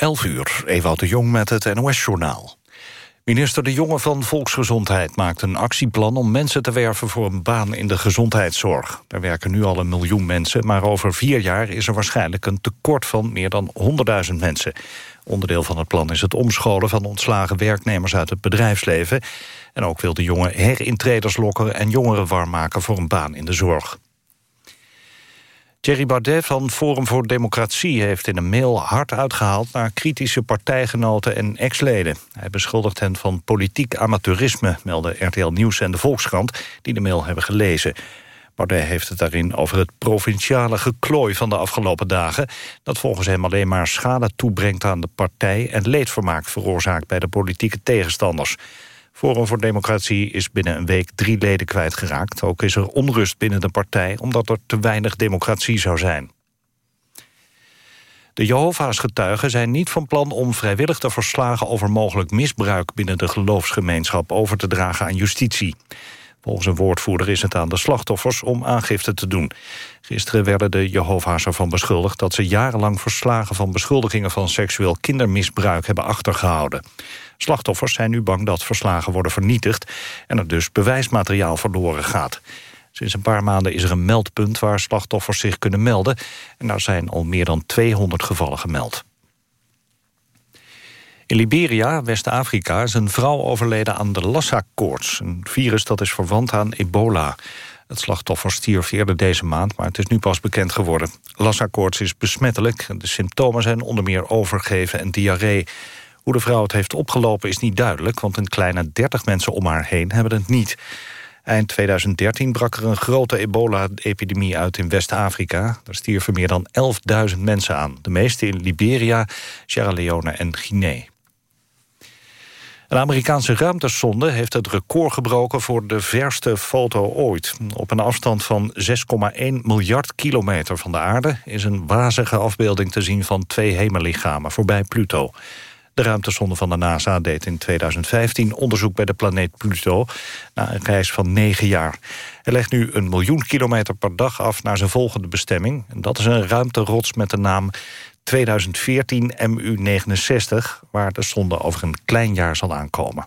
11 uur, Ewout de Jong met het NOS-journaal. Minister De Jonge van Volksgezondheid maakt een actieplan... om mensen te werven voor een baan in de gezondheidszorg. Er werken nu al een miljoen mensen... maar over vier jaar is er waarschijnlijk een tekort van meer dan 100.000 mensen. Onderdeel van het plan is het omscholen van ontslagen werknemers uit het bedrijfsleven. En ook wil De Jonge herintreders lokken en jongeren warm maken voor een baan in de zorg. Thierry Baudet van Forum voor Democratie heeft in een mail hard uitgehaald naar kritische partijgenoten en ex-leden. Hij beschuldigt hen van politiek amateurisme, melden RTL Nieuws en de Volkskrant, die de mail hebben gelezen. Baudet heeft het daarin over het provinciale geklooi van de afgelopen dagen... dat volgens hem alleen maar schade toebrengt aan de partij... en leedvermaak veroorzaakt bij de politieke tegenstanders. Forum voor Democratie is binnen een week drie leden kwijtgeraakt. Ook is er onrust binnen de partij omdat er te weinig democratie zou zijn. De Jehovah's getuigen zijn niet van plan om vrijwillig de verslagen over mogelijk misbruik binnen de geloofsgemeenschap over te dragen aan justitie. Volgens een woordvoerder is het aan de slachtoffers om aangifte te doen. Gisteren werden de Jehovah's ervan beschuldigd... dat ze jarenlang verslagen van beschuldigingen van seksueel kindermisbruik hebben achtergehouden. Slachtoffers zijn nu bang dat verslagen worden vernietigd... en er dus bewijsmateriaal verloren gaat. Sinds een paar maanden is er een meldpunt waar slachtoffers zich kunnen melden... en daar zijn al meer dan 200 gevallen gemeld. In Liberia, West-Afrika, is een vrouw overleden aan de Lassa-koorts. Een virus dat is verwant aan ebola. Het slachtoffer stierf eerder deze maand, maar het is nu pas bekend geworden. Lassa-koorts is besmettelijk. De symptomen zijn onder meer overgeven en diarree. Hoe de vrouw het heeft opgelopen is niet duidelijk... want een kleine 30 mensen om haar heen hebben het niet. Eind 2013 brak er een grote ebola-epidemie uit in West-Afrika. Daar stierven meer dan 11.000 mensen aan. De meeste in Liberia, Sierra Leone en Guinea. Een Amerikaanse ruimtesonde heeft het record gebroken voor de verste foto ooit. Op een afstand van 6,1 miljard kilometer van de aarde... is een wazige afbeelding te zien van twee hemellichamen voorbij Pluto. De ruimtesonde van de NASA deed in 2015 onderzoek bij de planeet Pluto... na een reis van negen jaar. Hij legt nu een miljoen kilometer per dag af naar zijn volgende bestemming. En dat is een ruimterots met de naam 2014 MU69... waar de zonde over een klein jaar zal aankomen.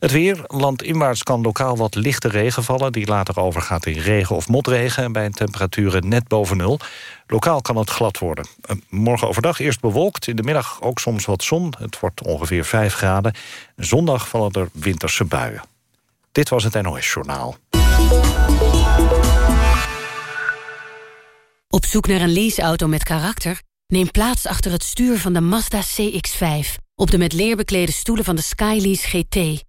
Het weer, landinwaarts kan lokaal wat lichte regen vallen... die later overgaat in regen of motregen... en bij temperaturen net boven nul. Lokaal kan het glad worden. Eh, morgen overdag eerst bewolkt, in de middag ook soms wat zon. Het wordt ongeveer 5 graden. Zondag vallen er winterse buien. Dit was het NOS Journaal. Op zoek naar een leaseauto met karakter? Neem plaats achter het stuur van de Mazda CX-5... op de met leer beklede stoelen van de Skylease GT.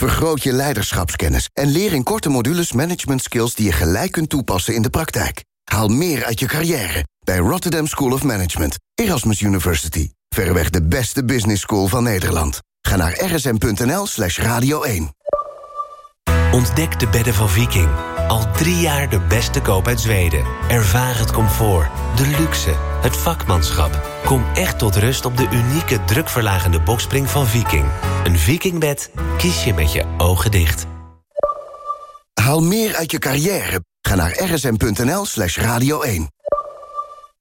Vergroot je leiderschapskennis en leer in korte modules management skills die je gelijk kunt toepassen in de praktijk. Haal meer uit je carrière bij Rotterdam School of Management, Erasmus University. Verreweg de beste business school van Nederland. Ga naar rsm.nl slash radio 1. Ontdek de bedden van Viking. Al drie jaar de beste koop uit Zweden. Ervaar het comfort, de luxe, het vakmanschap. Kom echt tot rust op de unieke drukverlagende bokspring van Viking. Een Vikingbed kies je met je ogen dicht. Haal meer uit je carrière. Ga naar rsm.nl slash radio 1.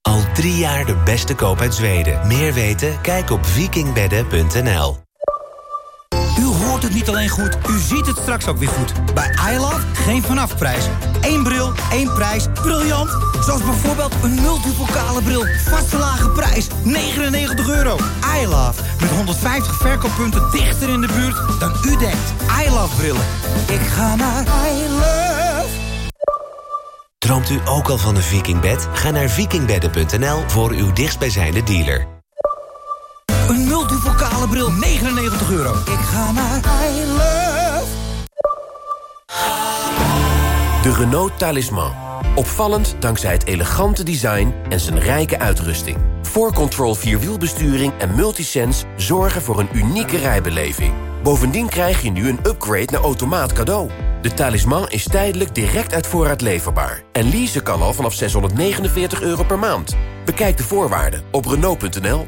Al drie jaar de beste koop uit Zweden. Meer weten? Kijk op vikingbedden.nl. U hoort het niet alleen goed, u ziet het straks ook weer goed. Bij iLove geen vanafprijs. Eén bril, één prijs. Briljant! Zoals bijvoorbeeld een multipokale bril. Vaste lage prijs, 99 euro. iLove, met 150 verkooppunten dichter in de buurt dan u denkt. iLove brillen. Ik ga naar iLove. Droomt u ook al van een vikingbed? Ga naar vikingbedden.nl voor uw dichtstbijzijnde dealer. Een bril, 99 euro. Ik ga naar iLove. De Renault Talisman. Opvallend dankzij het elegante design en zijn rijke uitrusting. 4Control Vierwielbesturing en Multisense zorgen voor een unieke rijbeleving. Bovendien krijg je nu een upgrade naar automaat cadeau. De talisman is tijdelijk direct uit voorraad leverbaar. En leasen kan al vanaf 649 euro per maand. Bekijk de voorwaarden op Renault.nl.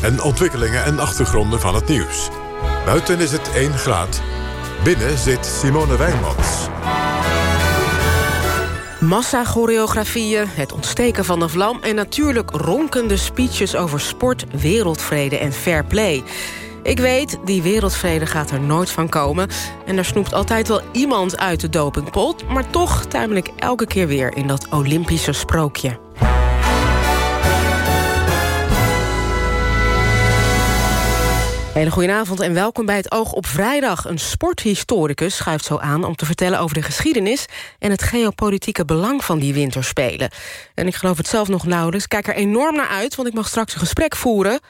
en ontwikkelingen en achtergronden van het nieuws. Buiten is het 1 graad. Binnen zit Simone Wijnmans. Massa-choreografieën, het ontsteken van de vlam... en natuurlijk ronkende speeches over sport, wereldvrede en fair play. Ik weet, die wereldvrede gaat er nooit van komen... en er snoept altijd wel iemand uit de dopingpot... maar toch tuimel ik elke keer weer in dat Olympische sprookje. Hele goedenavond en welkom bij het Oog op Vrijdag. Een sporthistoricus schuift zo aan om te vertellen over de geschiedenis... en het geopolitieke belang van die winterspelen. En ik geloof het zelf nog nauwelijks. Kijk er enorm naar uit, want ik mag straks een gesprek voeren...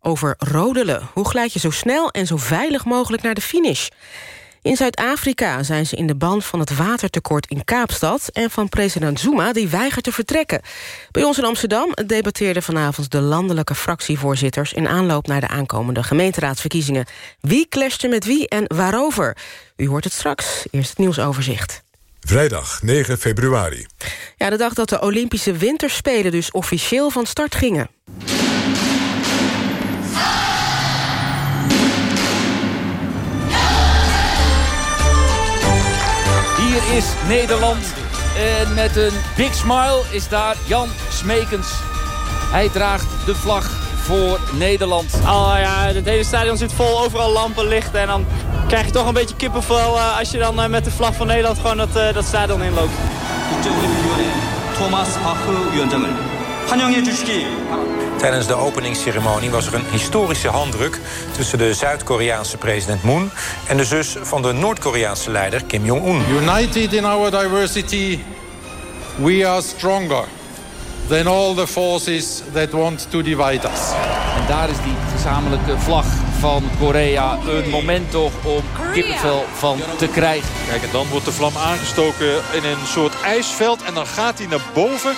over rodelen. Hoe glijd je zo snel en zo veilig mogelijk naar de finish? In Zuid-Afrika zijn ze in de band van het watertekort in Kaapstad... en van president Zuma, die weigert te vertrekken. Bij ons in Amsterdam debatteerden vanavond de landelijke fractievoorzitters... in aanloop naar de aankomende gemeenteraadsverkiezingen. Wie clashte met wie en waarover? U hoort het straks. Eerst het nieuwsoverzicht. Vrijdag 9 februari. Ja, de dag dat de Olympische Winterspelen dus officieel van start gingen. Hier is Nederland. En met een big smile is daar Jan Smekens. Hij draagt de vlag voor Nederland. Oh ja, het hele stadion zit vol, overal lampen, lichten. En dan krijg je toch een beetje kippenvel uh, als je dan uh, met de vlag van Nederland gewoon dat, uh, dat stadion inloopt. Thomas Tijdens de openingsceremonie was er een historische handdruk... tussen de Zuid-Koreaanse president Moon... en de zus van de Noord-Koreaanse leider Kim Jong-un. United in our diversity, we are stronger than all the forces that want to divide us. En daar is die gezamenlijke vlag van Korea een moment toch om kippenvel van te krijgen. Kijk, en dan wordt de vlam aangestoken in een soort ijsveld en dan gaat hij naar boven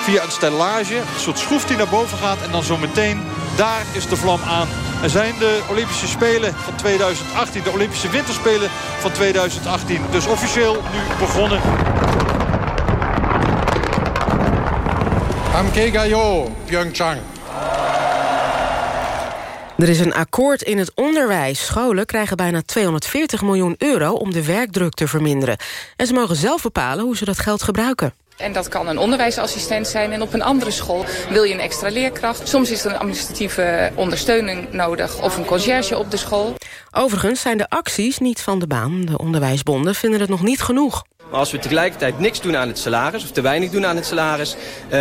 via een stellage. Een soort schroef die naar boven gaat. En dan zometeen, daar is de vlam aan. Er zijn de Olympische Spelen van 2018. De Olympische Winterspelen van 2018. Dus officieel nu begonnen. Hamkegayo, Pyeongchang. Er is een akkoord in het onderwijs. Scholen krijgen bijna 240 miljoen euro om de werkdruk te verminderen. En ze mogen zelf bepalen hoe ze dat geld gebruiken. En dat kan een onderwijsassistent zijn. En op een andere school wil je een extra leerkracht. Soms is er een administratieve ondersteuning nodig of een conciërge op de school. Overigens zijn de acties niet van de baan. De onderwijsbonden vinden het nog niet genoeg. Maar als we tegelijkertijd niks doen aan het salaris... of te weinig doen aan het salaris...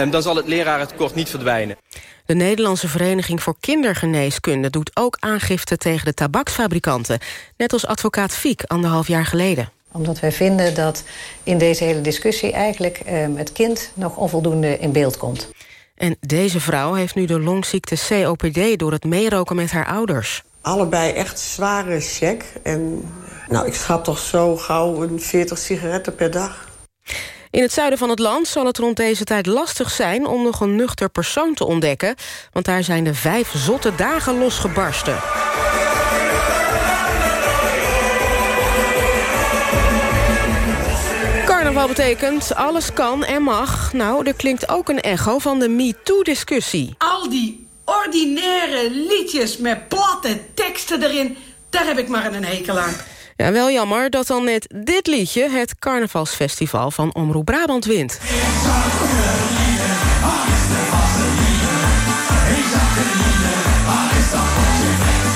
dan zal het lerarentekort niet verdwijnen. De Nederlandse Vereniging voor Kindergeneeskunde doet ook aangifte tegen de tabaksfabrikanten. Net als advocaat Fiek anderhalf jaar geleden omdat wij vinden dat in deze hele discussie eigenlijk eh, het kind nog onvoldoende in beeld komt. En deze vrouw heeft nu de longziekte COPD door het meeroken met haar ouders. Allebei echt zware check. En nou, ik schat toch zo gauw een 40 sigaretten per dag. In het zuiden van het land zal het rond deze tijd lastig zijn... om nog een nuchter persoon te ontdekken. Want daar zijn de vijf zotte dagen losgebarsten. Carnaval betekent alles kan en mag. Nou, er klinkt ook een echo van de MeToo-discussie. Al die ordinaire liedjes met platte teksten erin... daar heb ik maar een hekel aan. Ja, wel jammer dat dan net dit liedje het carnavalsfestival van Omroep Brabant wint.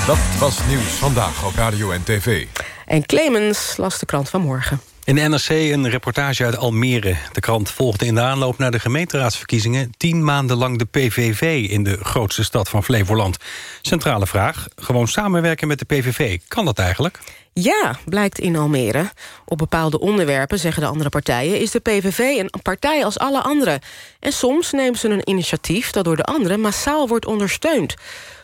Dat was nieuws vandaag op Radio en TV. En Clemens las de krant van morgen. In de NRC een reportage uit Almere. De krant volgde in de aanloop naar de gemeenteraadsverkiezingen... tien maanden lang de PVV in de grootste stad van Flevoland. Centrale vraag, gewoon samenwerken met de PVV. Kan dat eigenlijk? Ja, blijkt in Almere. Op bepaalde onderwerpen, zeggen de andere partijen... is de PVV een partij als alle anderen. En soms nemen ze een initiatief dat door de anderen... massaal wordt ondersteund.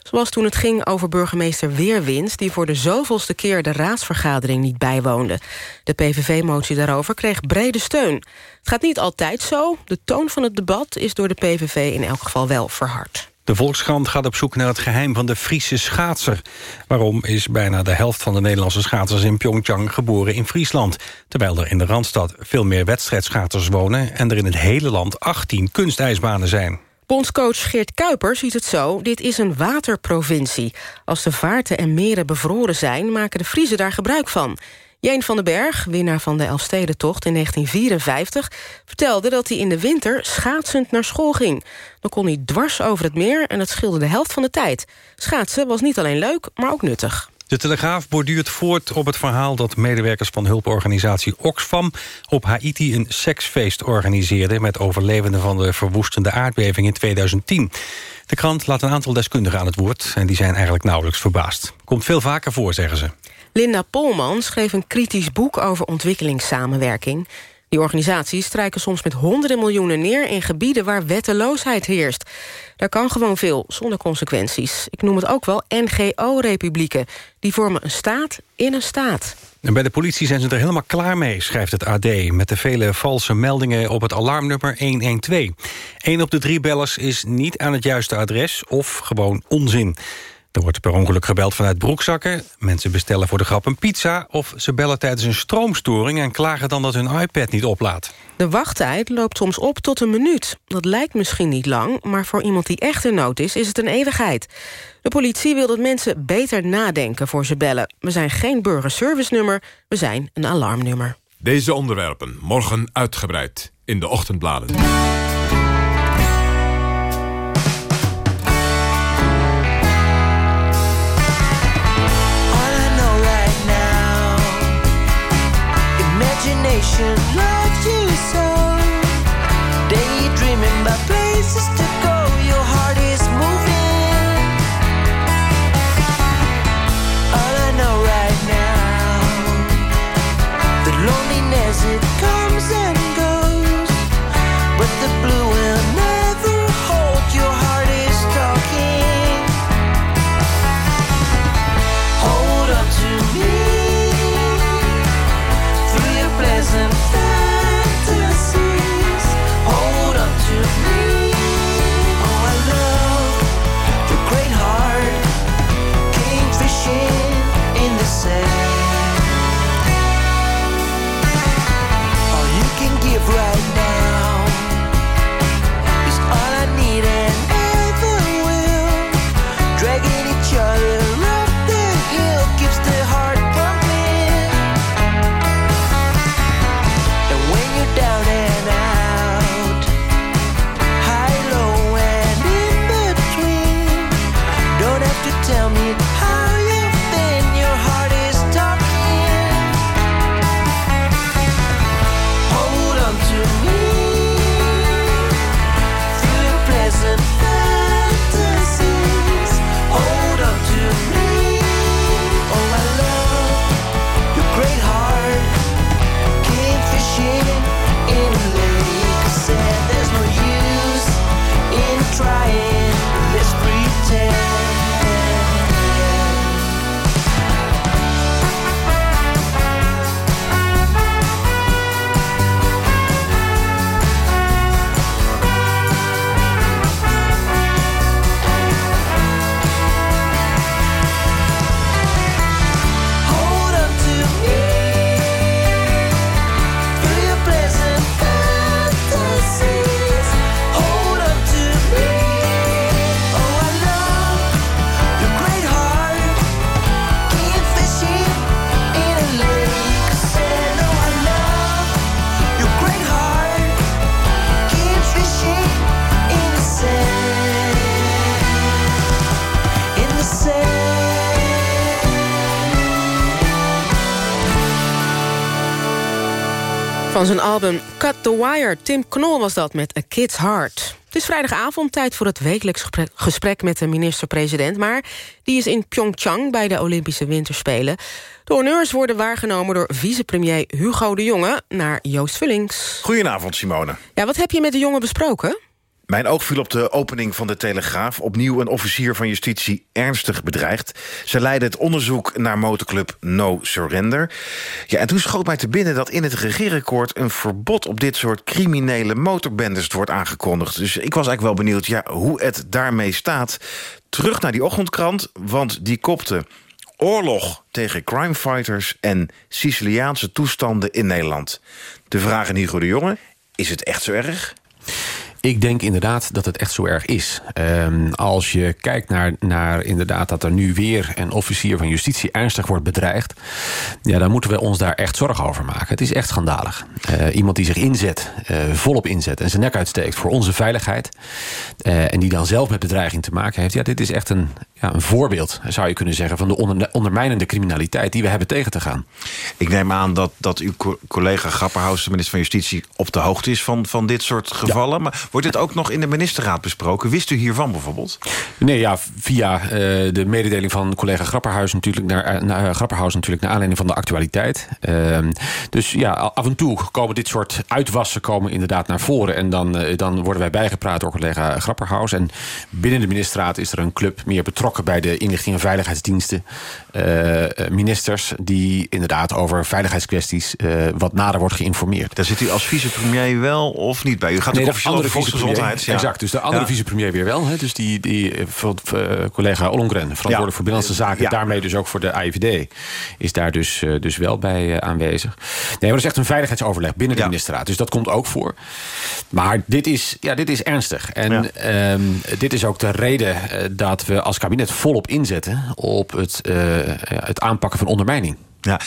Zoals toen het ging over burgemeester Weerwins... die voor de zoveelste keer de raadsvergadering niet bijwoonde. De PVV-motie daarover kreeg brede steun. Het gaat niet altijd zo. De toon van het debat is door de PVV in elk geval wel verhard. De Volkskrant gaat op zoek naar het geheim van de Friese schaatser. Waarom is bijna de helft van de Nederlandse schaatsers in Pyeongchang geboren in Friesland? Terwijl er in de Randstad veel meer wedstrijdschaatsers wonen... en er in het hele land 18 kunstijsbanen zijn. Bondscoach Geert Kuiper ziet het zo, dit is een waterprovincie. Als de vaarten en meren bevroren zijn, maken de Friese daar gebruik van. Jeen van den Berg, winnaar van de Elfstedentocht in 1954... vertelde dat hij in de winter schaatsend naar school ging. Dan kon hij dwars over het meer en het scheelde de helft van de tijd. Schaatsen was niet alleen leuk, maar ook nuttig. De Telegraaf borduurt voort op het verhaal dat medewerkers van hulporganisatie Oxfam op Haiti een seksfeest organiseerden met overlevenden van de verwoestende aardbeving in 2010. De krant laat een aantal deskundigen aan het woord en die zijn eigenlijk nauwelijks verbaasd. Komt veel vaker voor, zeggen ze. Linda Polman schreef een kritisch boek over ontwikkelingssamenwerking. Die organisaties strijken soms met honderden miljoenen neer... in gebieden waar wetteloosheid heerst. Daar kan gewoon veel, zonder consequenties. Ik noem het ook wel NGO-republieken. Die vormen een staat in een staat. En bij de politie zijn ze er helemaal klaar mee, schrijft het AD... met de vele valse meldingen op het alarmnummer 112. Eén op de drie bellers is niet aan het juiste adres of gewoon onzin. Er wordt per ongeluk gebeld vanuit broekzakken. Mensen bestellen voor de grap een pizza... of ze bellen tijdens een stroomstoring... en klagen dan dat hun iPad niet oplaadt. De wachttijd loopt soms op tot een minuut. Dat lijkt misschien niet lang, maar voor iemand die echt in nood is... is het een eeuwigheid. De politie wil dat mensen beter nadenken voor ze bellen. We zijn geen burgerservice-nummer, we zijn een alarmnummer. Deze onderwerpen morgen uitgebreid in de ochtendbladen. imagination places to Van zijn album Cut the Wire, Tim Knol was dat met A Kid's Heart. Het is vrijdagavond, tijd voor het wekelijks gesprek met de minister-president... maar die is in Pyeongchang bij de Olympische Winterspelen. De honneurs worden waargenomen door vicepremier Hugo de Jonge... naar Joost Vullings. Goedenavond, Simone. Ja, wat heb je met de jongen besproken? Mijn oog viel op de opening van de Telegraaf. Opnieuw een officier van justitie ernstig bedreigd. Ze leidde het onderzoek naar motorclub No Surrender. Ja, en toen schoot mij te binnen dat in het regeerakkoord... een verbod op dit soort criminele motorbendes wordt aangekondigd. Dus ik was eigenlijk wel benieuwd ja, hoe het daarmee staat. Terug naar die ochtendkrant, want die kopte... Oorlog tegen crimefighters en Siciliaanse toestanden in Nederland. De vraag aan Hugo de Jonge, is het echt zo erg? Ik denk inderdaad dat het echt zo erg is. Um, als je kijkt naar, naar inderdaad dat er nu weer een officier van justitie ernstig wordt bedreigd. Ja, dan moeten we ons daar echt zorgen over maken. Het is echt schandalig. Uh, iemand die zich inzet, uh, volop inzet en zijn nek uitsteekt voor onze veiligheid. Uh, en die dan zelf met bedreiging te maken heeft. Ja, dit is echt een, ja, een voorbeeld, zou je kunnen zeggen, van de onder, ondermijnende criminaliteit die we hebben tegen te gaan. Ik neem aan dat, dat uw collega Grapperhaus, de minister van Justitie, op de hoogte is van, van dit soort gevallen. Ja. Maar wordt dit ook nog in de ministerraad besproken? Wist u hiervan bijvoorbeeld? Nee, ja, via uh, de mededeling van collega Grapperhaus natuurlijk naar, naar, uh, Grapperhaus natuurlijk naar aanleiding van de actualiteit. Uh, dus ja, af en toe komen dit soort uitwassen komen inderdaad naar voren. En dan, dan worden wij bijgepraat door collega Grapperhaus. En binnen de ministerraad is er een club meer betrokken bij de inlichting en veiligheidsdiensten. Uh, ministers die inderdaad over veiligheidskwesties uh, wat nader wordt geïnformeerd. Daar zit u als vicepremier wel of niet bij? U gaat nee, ook officieel over volksgezondheid. Ja. Exact, dus de andere ja. vicepremier weer wel. Hè? Dus die, die uh, collega Ollongren, verantwoordelijk ja. voor Binnenlandse Zaken... daarmee dus ook voor de AIVD, is daar dus, dus wel bij aanwezig. Nee, maar dat is echt een veiligheidsoverleg binnen de ministerraad. Dus dat komt ook voor. Maar dit is, ja, dit is ernstig. En um, dit is ook de reden dat we als kabinet volop inzetten... op het, het aanpakken van ondermijning. Ja,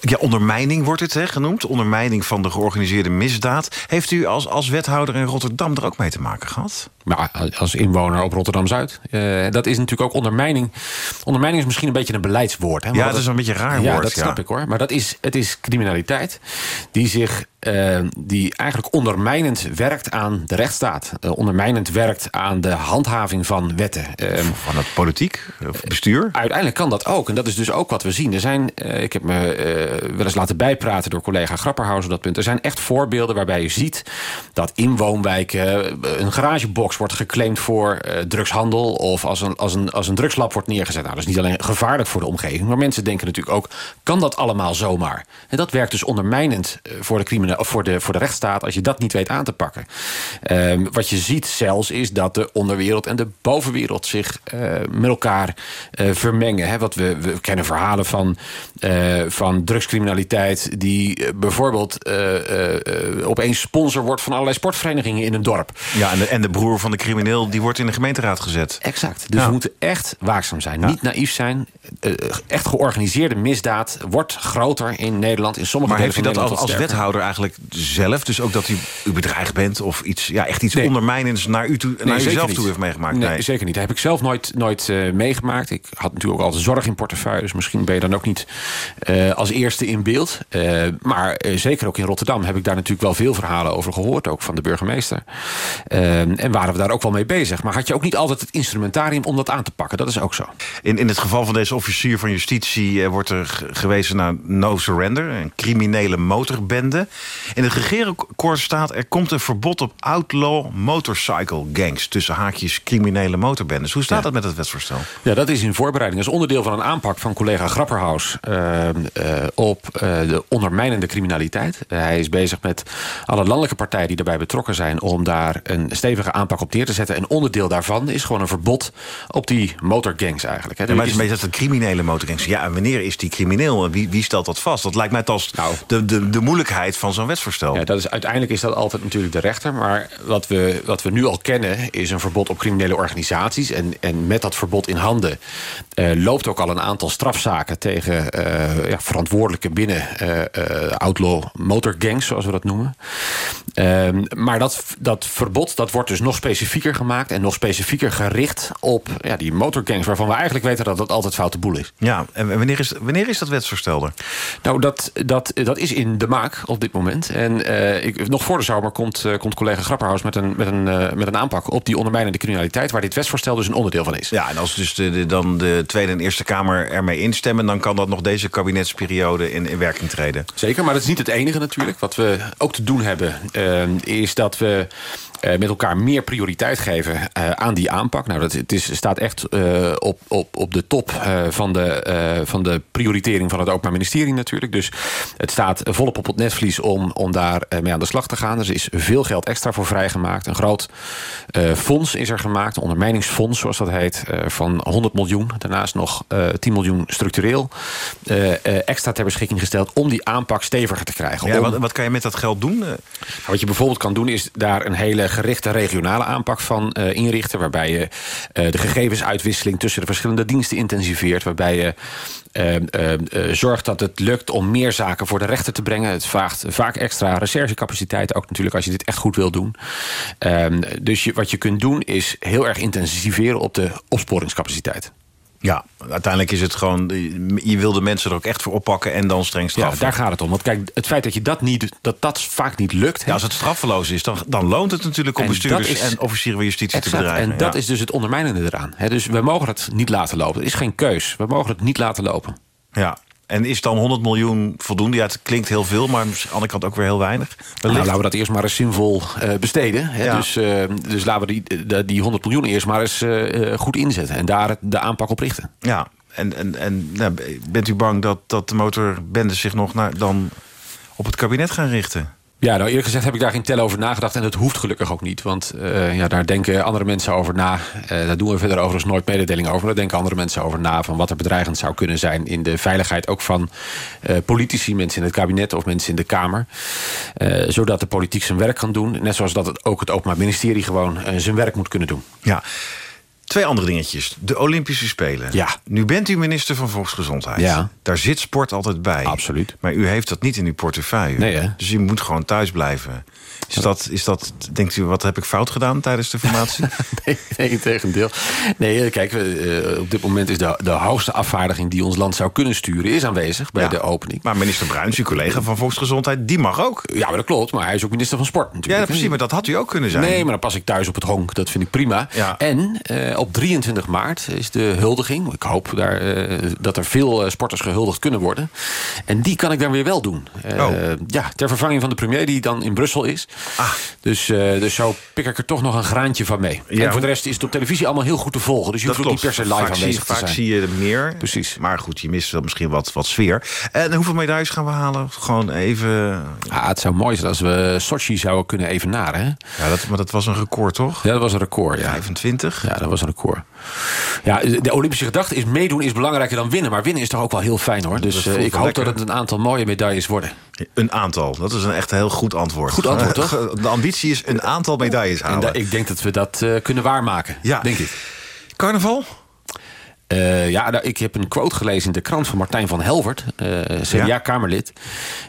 ja, ondermijning wordt het hè, genoemd. Ondermijning van de georganiseerde misdaad. Heeft u als, als wethouder in Rotterdam er ook mee te maken gehad? Maar als inwoner op Rotterdam-Zuid. Uh, dat is natuurlijk ook ondermijning. Ondermijning is misschien een beetje een beleidswoord. Hè? Ja, dat is een beetje raar ja, woord. dat snap ja. ik hoor. Maar dat is, het is criminaliteit die zich... Uh, die eigenlijk ondermijnend werkt aan de rechtsstaat. Uh, ondermijnend werkt aan de handhaving van wetten. Uh, van het politiek, of bestuur? Uiteindelijk kan dat ook. En dat is dus ook wat we zien. Er zijn, ik heb me wel eens laten bijpraten door collega Grapperhaus op dat punt. Er zijn echt voorbeelden waarbij je ziet dat in woonwijken een garagebox wordt geclaimd voor drugshandel. Of als een, als, een, als een drugslab wordt neergezet. Nou, dat is niet alleen gevaarlijk voor de omgeving. Maar mensen denken natuurlijk ook, kan dat allemaal zomaar? En dat werkt dus ondermijnend voor de of voor de, voor de rechtsstaat als je dat niet weet aan te pakken. Um, wat je ziet zelfs is dat de onderwereld en de bovenwereld zich uh, met elkaar uh, vermengen. Hè? Wat we, we kennen verhalen van, uh, van drugscriminaliteit die bijvoorbeeld opeens sponsor wordt van allerlei sportverenigingen in een dorp. Ja, en de, en de broer van de crimineel die wordt in de gemeenteraad gezet. Exact. Dus we moeten echt waakzaam zijn. Ja. Niet naïef zijn. echt georganiseerde misdaad wordt groter in Nederland. In sommige maar heeft u dat als, als wethouder eigenlijk zelf? Dus ook dat u, u bedreigd bent of iets, ja, echt iets nee. ondermijnends naar u toe, nee, naar uzelf toe heeft meegemaakt? Nee, nee, zeker niet. Dat heb ik zelf nooit, nooit uh, meegemaakt. Ik had natuurlijk ook altijd zorg in portefeuille. Dus misschien ben je dan ook niet uh, als eerste in beeld. Uh, maar zeker ook in Rotterdam heb ik daar natuurlijk wel veel verhalen over gehoord. Ook van de burgemeester. en waren we daar ook wel mee bezig. Maar had je ook niet altijd het instrumentarium om dat aan te pakken. Dat is ook zo. In, in het geval van deze officier van justitie wordt er gewezen naar no surrender. Een criminele motorbende. In het regeerakkoord staat... er komt een verbod op outlaw motorcycle gangs... tussen haakjes criminele motorbendes. Hoe staat ja. dat met het wetsvoorstel? Ja, dat is in voorbereiding. Dat is onderdeel van een aanpak van collega Grapperhaus... Uh, uh, op uh, de ondermijnende criminaliteit. hij is bezig met alle landelijke partijen die daarbij betrokken zijn... om daar een stevige aanpak op neer te zetten. En onderdeel daarvan is gewoon een verbod op die motorgangs eigenlijk. Hè. Ja, maar het is dat de criminele motorgangs. Ja, en wanneer is die crimineel? Wie, wie stelt dat vast? Dat lijkt mij als nou, de, de, de moeilijkheid van zo'n wetsvoorstel. Ja, dat is, uiteindelijk is dat altijd natuurlijk de rechter. Maar wat we, wat we nu al kennen is een verbod op criminele organisaties. En, en met dat verbod in handen uh, loopt ook al een aantal strafzaken... tegen uh, ja, verantwoordelijke binnen uh, outlaw motorgangs, zoals we dat noemen. Ehm, maar dat, dat verbod dat wordt dus nog specifieker gemaakt... en nog specifieker gericht op ja, die motorgangs... waarvan we eigenlijk weten dat dat altijd foute boel is. Ja, en wanneer is, wanneer is dat wetsvoorstel er? Nou, dat, dat, dat is in de maak op dit moment. Moment. En eh, ik, nog voor de zomer komt, eh, komt collega Grapperhaus met een, met, een, eh, met een aanpak op die ondermijnende criminaliteit, waar dit wetsvoorstel dus een onderdeel van is. Ja, en als dus de, de- dan de Tweede en Eerste Kamer ermee instemmen... dan kan dat nog deze kabinetsperiode in, in werking treden. Zeker, maar dat is niet het enige natuurlijk. Wat we ook te doen hebben, is dat we eh, met elkaar meer prioriteit geven eh, aan die aanpak. Nou, dat het is, staat echt eh, op, op, op de top van, de, van de prioritering van het Openbaar Ministerie natuurlijk. Dus het staat volop op het netvlies om, om daar mee aan de slag te gaan. Er is veel geld extra voor vrijgemaakt. Een groot fonds is er gemaakt, een ondermijningsfonds zoals dat heet, van 100 miljoen. Daarnaast nog eh 10 miljoen structureel extra ter beschikking gesteld om die aanpak steviger te krijgen. Ja, Om- wat, wat kan je met dat geld doen? Eh, wat je bijvoorbeeld kan doen is daar een hele gerichte regionale aanpak van eh, inrichten. Waarbij je eh, de gegevensuitwisseling tussen de verschillende diensten intensiveert. Waarbij je eh, eh, eh, zorgt dat het lukt om meer zaken voor de rechter te brengen. Het vraagt vaak extra recherchecapaciteit. Ook natuurlijk als je dit echt goed wil doen. Ehm, dus wat je kunt doen is heel erg intensiveren op de opsporingscapaciteit. Ja, uiteindelijk is het gewoon... je wil de mensen er ook echt voor oppakken en dan streng Ja, straffen. daar gaat het om. Want kijk, het feit dat je dat niet, dat dat vaak niet lukt. Ja, als het straffeloos is, dan, dan loont het natuurlijk om En bestuurders dat is- en officieren van justitie te bedreigen. En dat ja. is dus het ondermijnende eraan. Dus we mogen het niet laten lopen. Het is geen keus. We mogen het niet laten lopen. Ja. En is dan 100 miljoen voldoende? Ja, het klinkt heel veel, maar aan de andere kant ook weer heel weinig. Nou, laten we dat eerst maar eens zinvol eh, besteden. Hè? Ja. Dus, eh, dus laten we die, de- die 100 miljoen eerst maar eens eh, eh, goed inzetten. En daar de aanpak op richten. Ja, en, en, en nou, bent u bang dat, dat de motorbendes zich nog naar, dan op het kabinet gaan richten? Ja, nou eerlijk gezegd heb ik daar geen tel over nagedacht. En dat hoeft gelukkig ook niet. Want eh, ja, daar denken andere mensen over na. Eh, daar doen we verder overigens nooit mededeling over. Daar denken andere mensen over na. Van wat er bedreigend zou kunnen zijn in de veiligheid. Ook van eh, politici, mensen in het kabinet of mensen in de Kamer. Zodat de politiek zijn werk kan doen. Net zoals dat het ook het Openbaar Ministerie gewoon zijn werk moet kunnen doen. Ja. Twee andere dingetjes. De Olympische Spelen. Ja. Nu bent u minister van Volksgezondheid. Ja. Daar zit sport altijd bij. Absoluut. Maar u heeft dat niet in uw portefeuille. Nee, hè? Dus u moet gewoon thuis blijven. Is dat, is dat, denkt u, wat heb ik fout gedaan tijdens de formatie? Nee, nee, integendeel. Nee, eh, kijk, we, eh, op dit moment is de, de hoogste afvaardiging... die ons land zou kunnen sturen, is aanwezig bij Ja. de opening. maar minister Bruins, uw collega van Volksgezondheid, die mag ook. Ja, maar dat klopt. Maar hij is ook minister van Sport natuurlijk. Ja, precies, maar dat had u ook kunnen zijn. Nee, maar dan pas ik thuis op het honk. Dat vind ik prima. Ja. En eh, op 23 maart is de huldiging. Ik hoop daar, dat er veel sporters gehuldigd kunnen worden. En die kan ik dan weer wel doen. Oh. Ja, ter vervanging van de premier die dan in Brussel is. Dus, eh, dus zo pik ik er toch nog een graantje van mee. Ja. En voor de rest is het op televisie allemaal heel goed te volgen. Dus je Dat hoeft ook niet per se live vaak zie, aanwezig te vaak zijn. zie je er meer. Precies. Maar goed, je mist wel misschien wat, wat sfeer. En hoeveel medailles gaan we halen? Gewoon even... Ah, het zou mooi zijn als we Sochi zouden kunnen evenaren. Hè? Ja, dat, maar dat was een record, toch? Ja, dat was een record. Ja. 25? Ja, dat was een record. Ja, de Olympische gedachte is meedoen is belangrijker dan winnen. Maar winnen is toch ook wel heel fijn hoor. Dus eh, ik hoop lekker. dat het een aantal mooie medailles worden. Een aantal. Dat is een echt heel goed antwoord. Goed antwoord, toch? De ambitie is een aantal medailles En halen. ik denk dat we dat eh, kunnen waarmaken. Ja. Denk ik. Carnaval? Eh, ja, nou, ik heb een quote gelezen in de krant van Martijn van Helvert, eh, CDA-Kamerlid.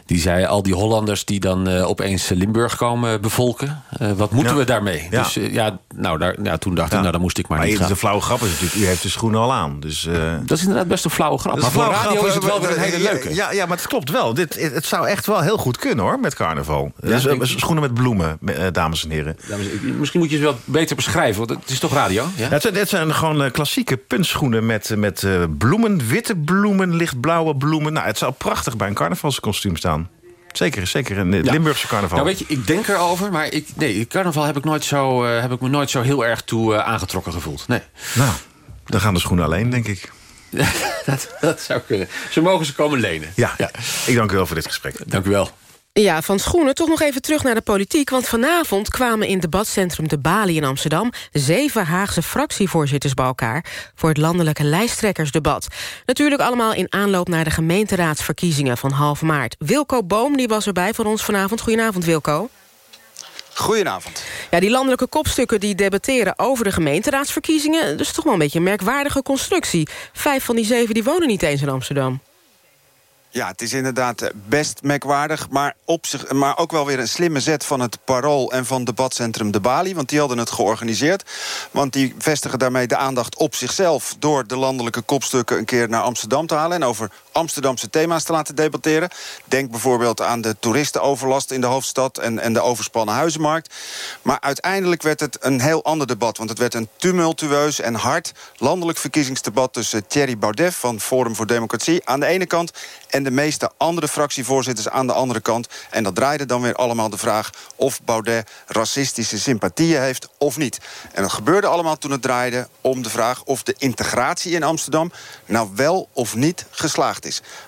Die zei, al die Hollanders die dan eh, opeens Limburg komen bevolken... wat moeten Ja. we daarmee? Ja. Dus ja, nou, daar, ja, toen dacht ik, nou, dan moest ik maar, Maar niet de gaan. flauwe grap is natuurlijk, u heeft de schoenen al aan. Dus, Dat is inderdaad best een flauwe grap. Maar een voor flauwe radio grap. is het wel weer een hele leuke. Ja, ja, maar het klopt wel. Dit, het zou echt wel heel goed kunnen hoor, met carnaval. dus, schoenen met bloemen, dames en heren. Dames, Misschien moet je ze wel beter beschrijven, want het is toch radio? Ja? Het, zijn, het zijn gewoon klassieke puntschoenen met, met eh, bloemen, witte bloemen, lichtblauwe bloemen. Nou, het zou prachtig bij een carnavalskostuum staan. Zeker, zeker een eh, Ja. Limburgse carnaval. Nou weet je, ik denk erover, maar ik, nee, carnaval heb ik, nooit zo, eh, heb ik me nooit zo heel erg toe eh, aangetrokken gevoeld. Nee, Nou, dan gaan de schoenen alleen, denk ik. dat, dat zou kunnen. Ze mogen ze komen lenen. Ja, ik dank u wel voor dit gesprek. Dank u wel. Ja, van schoenen toch nog even terug naar de politiek... want vanavond kwamen in debatcentrum De Bali in Amsterdam... zeven Haagse fractievoorzitters bij elkaar... voor het landelijke lijsttrekkersdebat. Natuurlijk allemaal in aanloop naar de gemeenteraadsverkiezingen van half maart. Wilco Boom die was erbij voor ons vanavond. Goedenavond, Wilco. Goedenavond. Ja, die landelijke kopstukken die debatteren over de gemeenteraadsverkiezingen... dus toch wel een beetje een merkwaardige constructie. Vijf van die zeven die wonen niet eens in Amsterdam. Ja, het is inderdaad eh, best merkwaardig, maar, op zich, maar ook wel weer een slimme zet van het Parool en van debatcentrum De Bali. Want die hadden het georganiseerd. Want die vestigen daarmee de aandacht op zichzelf door de landelijke kopstukken een keer naar Amsterdam te halen en over Amsterdamse thema's te laten debatteren. Denk bijvoorbeeld aan de toeristenoverlast in de hoofdstad... en, en de overspannen huizenmarkt. Maar uiteindelijk werd het een heel ander debat. Want het werd een tumultueus en hard landelijk verkiezingsdebat... tussen Thierry Baudet van Forum voor Democratie aan de ene kant... en de meeste andere fractievoorzitters aan de andere kant. En dat draaide dan weer allemaal de vraag... of Baudet racistische sympathieën heeft of niet. En dat gebeurde allemaal toen het draaide om de vraag... of de integratie in Amsterdam nou wel of niet geslaagd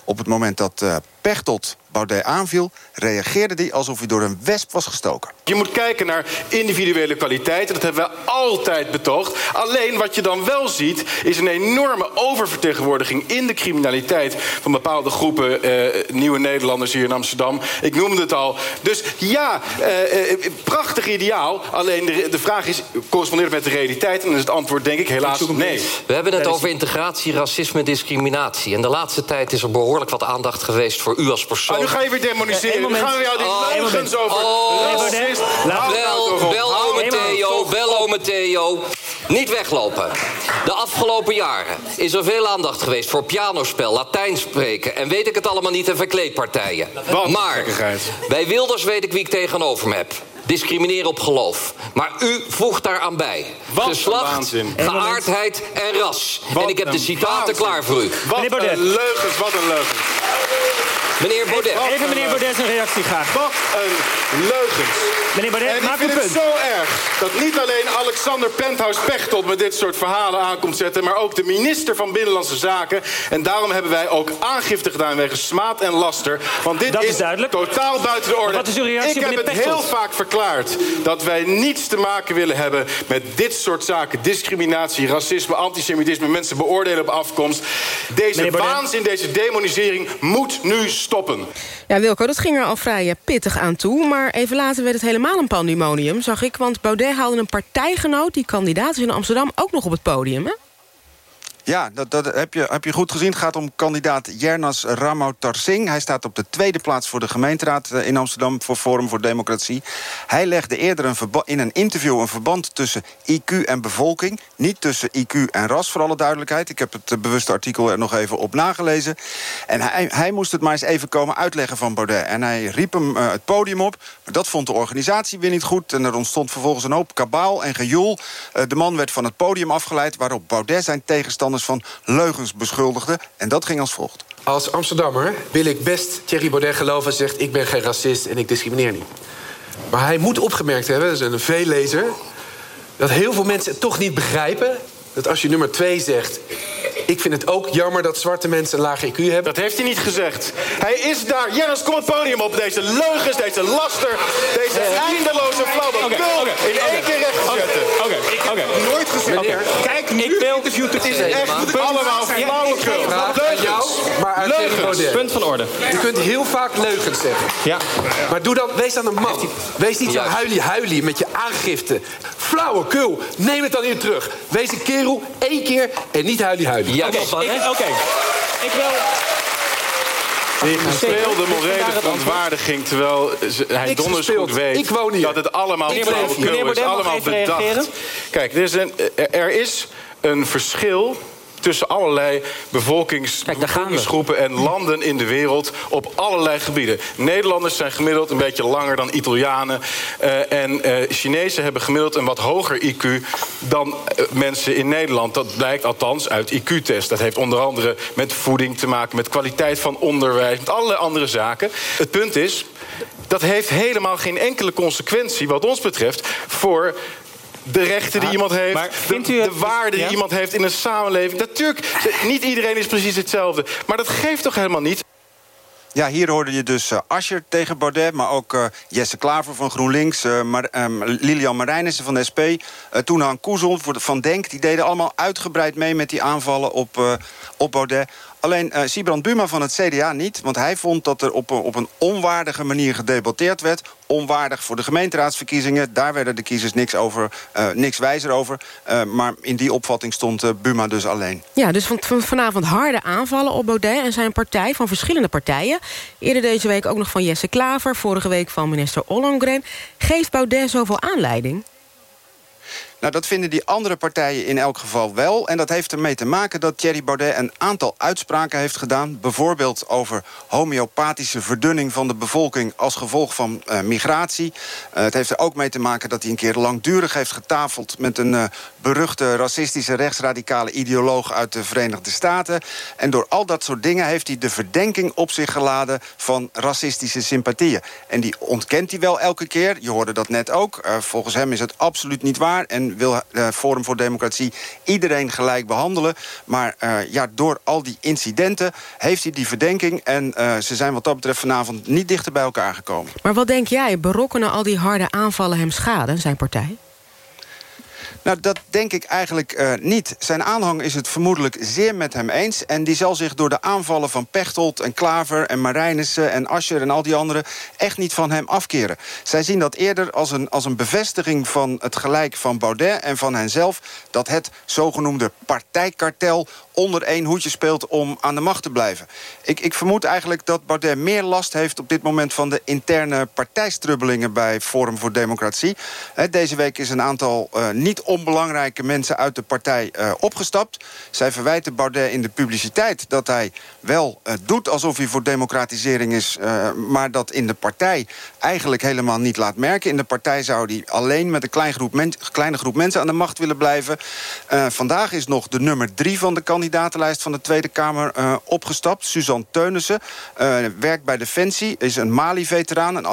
Op het moment dat uh, Pechtold Baudet aanviel... reageerde hij alsof hij door een wesp was gestoken. Je moet kijken naar individuele kwaliteiten. Dat hebben we altijd betoogd. Alleen wat je dan wel ziet... is een enorme oververtegenwoordiging in de criminaliteit... van bepaalde groepen uh, nieuwe Nederlanders hier in Amsterdam. Ik noemde het al. Dus ja, uh, uh, prachtig ideaal. Alleen de, de vraag is, correspondeert met de realiteit? En dan is het antwoord denk ik helaas nee. We hebben het over integratie, racisme, discriminatie. En de laatste tijd is er behoorlijk wat aandacht geweest voor u als persoon. Oh, nu ga je weer demoniseren. nu gaan we jou die oh, leugens over... Oh, racist. Bel, bel ome Theo, bel ome Theo. Niet weglopen. De afgelopen jaren is er veel aandacht geweest voor pianospel, Latijn spreken... en weet ik het allemaal niet en verkleedpartijen. Wat maar bij Wilders weet ik wie ik tegenover me heb discrimineren op geloof. Maar u voegt daaraan bij. Wat Geslacht, geaardheid en ras. Wat en ik heb de citaten waanzin. klaar voor u. Wat een leugens, wat een leugens. Meneer Baudet. Even meneer Baudet zijn reactie graag. Wat een leugens. Meneer Baudet, en maak ik uw vind het punt. zo erg dat niet alleen Alexander Penthouse Pechtold... met dit soort verhalen aankomt zetten... maar ook de minister van Binnenlandse Zaken. En daarom hebben wij ook aangifte gedaan wegens smaad en laster. Want dit Dat is is, duidelijk. totaal buiten de orde. Wat is uw reactie ik heb het heel vaak verklaard dat wij niets te maken willen hebben... met dit soort zaken. Discriminatie, racisme, antisemitisme... mensen beoordelen op afkomst. Deze waanzin, deze demonisering moet nu stoppen. Ja, Wilco, dat ging er al vrij eh, pittig aan toe. Maar even later werd het helemaal een pandemonium, zag ik. Want Baudet haalde een partijgenoot die kandidaat is in Amsterdam... ook nog op het podium, hè? Ja, dat, dat heb, je, heb je goed gezien. Het gaat om kandidaat Jernas Ramotarsing. Hij staat op de tweede plaats voor de gemeenteraad eh, in Amsterdam... voor Forum voor Democratie. Hij legde eerder een in een interview een verband tussen IQ en bevolking. Niet tussen IQ en ras, voor alle duidelijkheid. Ik heb het eh, bewuste artikel er nog even op nagelezen. En hij, hij moest het maar eens even komen uitleggen van Baudet. En hij riep hem eh, het podium op. Maar dat vond de organisatie weer niet goed. En er ontstond vervolgens een hoop kabaal en gejoel. De man werd van het podium afgeleid... waarop Baudet zijn van leugens beschuldigde. En dat ging als volgt. Als Amsterdammer wil ik best Thierry Baudet geloven... en zegt ik ben geen racist en ik discrimineer niet. Maar hij moet opgemerkt hebben, dat is een veellezer... dat heel veel mensen het toch niet begrijpen... dat als je nummer twee zegt... ik vind het ook jammer dat zwarte mensen een laag IQ hebben... Dat heeft hij niet gezegd. Hij is daar. Jennis, kom het podium op. Deze leugens, deze laster, deze eindeloze flauwekul in één keer recht te zetten. Oké, oké. Nooit gezegd. Kijk, nu wil- interview te Het is echt allemaal flauwekul. Thierry Baudet. Punt van orde. Je kunt heel vaak leugens zeggen. Ja. Maar doe dan, wees dan een man. Wees niet zo huilie-huilie met je aangifte. Flauwekul, neem het dan weer terug. Wees een kerel, één keer en niet huilie-huilie. Ja, Oké, ik-. Ik wil... Die gespeelde morele verontwaardiging... terwijl hij Niks donders goed weet Ik woon hier. dat het allemaal hier. flauwekul is. Allemaal bedacht. reageren. Kijk, er is, een, er is een verschil tussen allerlei bevolkings, Kijk, bevolkingsgroepen en landen in de wereld op allerlei gebieden. Nederlanders zijn gemiddeld een beetje langer dan Italianen. eh, en eh, Chinezen hebben gemiddeld een wat hoger IQ dan eh, mensen in Nederland. Dat blijkt althans uit IQ-test. Dat heeft onder andere met voeding te maken, met kwaliteit van onderwijs, met allerlei andere zaken. Het punt is, dat heeft helemaal geen enkele consequentie, wat ons betreft, voor de rechten die Ah, iemand heeft, maar de, vindt u het- de waarden die ja? iemand heeft in een samenleving. Natuurlijk, niet iedereen is precies hetzelfde. Maar dat geeft toch helemaal niet? Ja, hier hoorde je dus eh Ascher tegen Baudet... maar ook eh, Jesse Klaver van GroenLinks... eh, Mar- ehm, Lilian Marijnissen van de SP... eh Toenhan Koezel voor de- van Denk... die deden allemaal uitgebreid mee met die aanvallen op, eh, op Baudet. Alleen eh Sibrand Buma van het CDA niet... want hij vond dat er op een, op een onwaardige manier gedebatteerd werd. Onwaardig voor de gemeenteraadsverkiezingen. Daar werden de kiezers niks, over, eh, niks wijzer over. Eh, maar in die opvatting stond Buma dus alleen. Ja, dus van, van- vanavond harde aanvallen op Baudet en zijn partij... van verschillende partijen. Eerder deze week ook nog van Jesse Klaver... vorige week van minister Ollongren. Geeft Baudet zoveel aanleiding? Nou, dat vinden die andere partijen in elk geval wel. En dat heeft ermee te maken dat Thierry Baudet een aantal uitspraken heeft gedaan. Bijvoorbeeld over homeopathische verdunning van de bevolking... als gevolg van uh, migratie. Uh, het heeft er ook mee te maken dat hij een keer langdurig heeft getafeld... met een uh, beruchte racistische rechtsradicale ideoloog uit de Verenigde Staten. En door al dat soort dingen heeft hij de verdenking op zich geladen... van racistische sympathieën. En die ontkent hij wel elke keer. Je hoorde dat net ook. Volgens hem is het absoluut niet waar. En wil uh, Forum voor Democratie iedereen gelijk behandelen. Maar uh, ja, door al die incidenten heeft hij die verdenking. En ze zijn wat dat betreft vanavond niet dichter bij elkaar gekomen. Maar wat denk jij? Berokkenen al die harde aanvallen hem schade, zijn partij? Nou, dat denk ik eigenlijk uh, niet. Zijn aanhang is het vermoedelijk zeer met hem eens. En die zal zich door de aanvallen van Pechtold en Klaver en Marijnissen en Ascher en al die anderen echt niet van hem afkeren. Zij zien dat eerder als een, als een bevestiging van het gelijk van Baudet en van henzelf dat het zogenoemde partijkartel onder één hoedje speelt om aan de macht te blijven. Ik, ik vermoed eigenlijk dat Baudet meer last heeft op dit moment... van de interne partijstrubbelingen bij Forum voor Democratie. Deze week is een aantal uh, niet onbelangrijke mensen uit de partij uh, opgestapt. Zij verwijten Baudet in de publiciteit dat hij wel uh, doet... alsof hij voor democratisering is, maar dat in de partij eigenlijk helemaal niet laat merken. In de partij zou hij alleen met een groep kleine groep mensen aan de macht willen blijven. vandaag is nog de nummer drie van de kandidatenlijst van de Tweede Kamer opgestapt. Suzanne Teunissen werkt bij Defensie, is een Mali-veteraan, een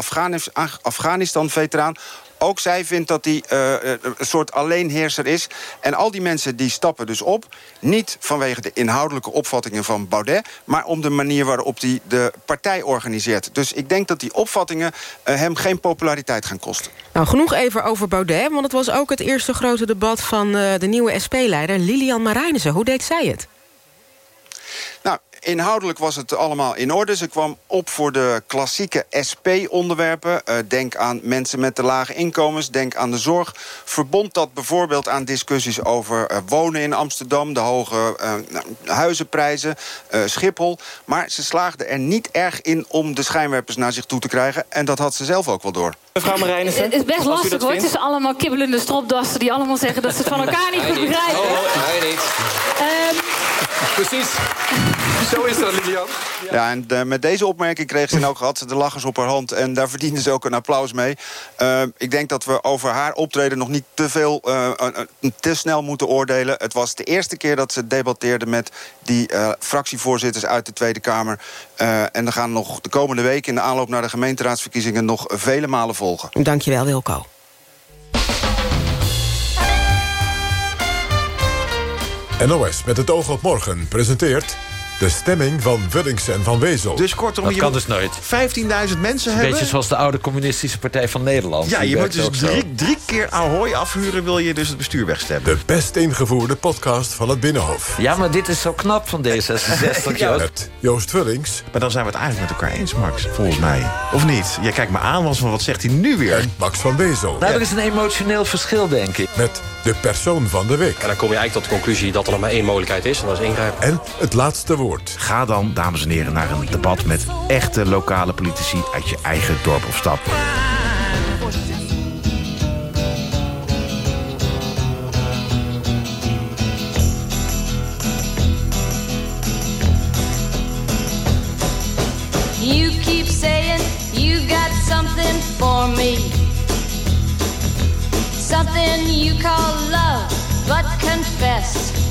Afghanistan-veteraan. Ook zij vindt dat hij uh, een soort alleenheerser is. En al die mensen die stappen dus op. Niet vanwege de inhoudelijke opvattingen van Baudet... maar om de manier waarop hij de partij organiseert. Dus ik denk dat die opvattingen uh, hem geen populariteit gaan kosten. Nou, genoeg even over Baudet. Want het was ook het eerste grote debat van de nieuwe SP-leider Lilian Marijnissen. Hoe deed zij het? Nou, inhoudelijk was het allemaal in orde. Ze kwam op voor de klassieke SP-onderwerpen. Uh, denk aan mensen met te lage inkomens, denk aan de zorg. Verbond dat bijvoorbeeld aan discussies over uh, wonen in Amsterdam... de hoge uh, huizenprijzen, Schiphol. Maar ze slaagde er niet erg in om de schijnwerpers naar zich toe te krijgen. En dat had ze zelf ook wel door. Mevrouw Marijnissen, Het is best lastig hoor. Het is allemaal kibbelende stropdassen... die allemaal zeggen dat ze het van elkaar niet goed begrijpen. Oh, nee, niet. Um, Precies. Zo is dat, Lilian. Ja, ja en uh, met deze opmerking kreeg ze ook gehad de lachers op haar hand. En daar verdiende ze ook een applaus mee. Uh, ik denk dat we over haar optreden nog niet te veel, uh, te snel moeten oordelen. Het was de eerste keer dat ze debatteerde met die fractievoorzitters uit de Tweede Kamer. en er gaan nog de komende week in de aanloop naar de gemeenteraadsverkiezingen nog vele malen volgen. Dankjewel, Wilco. NOS met het oog op morgen presenteert... De stemming van Wullings en Van Wezel. Dus kortom, dat je kan dus nooit. 15.000 mensen hebben. Beetje zoals de oude communistische partij van Nederland. Ja, je moet dus drie, drie, keer Ahoy afhuren... wil je dus het bestuur wegstemmen. De best ingevoerde podcast van het Binnenhof. Ja, maar dit is zo knap van D66, ja, Met Joost Vullings. Maar dan zijn we het eigenlijk met elkaar eens, Max, volgens mij. Of niet? Jij kijkt me aan, want wat zegt hij nu weer? En Max van Wezel. Nou, er is een emotioneel verschil, denk ik. Met de persoon van de week. En dan kom je eigenlijk tot de conclusie dat er nog maar één mogelijkheid is. En dat is ingrijpen. En het laatste woord. Ga dan, dames en heren, naar een debat met echte lokale politici uit je eigen dorp of stad. You keep saying you got something for me. Something you call love, but confess.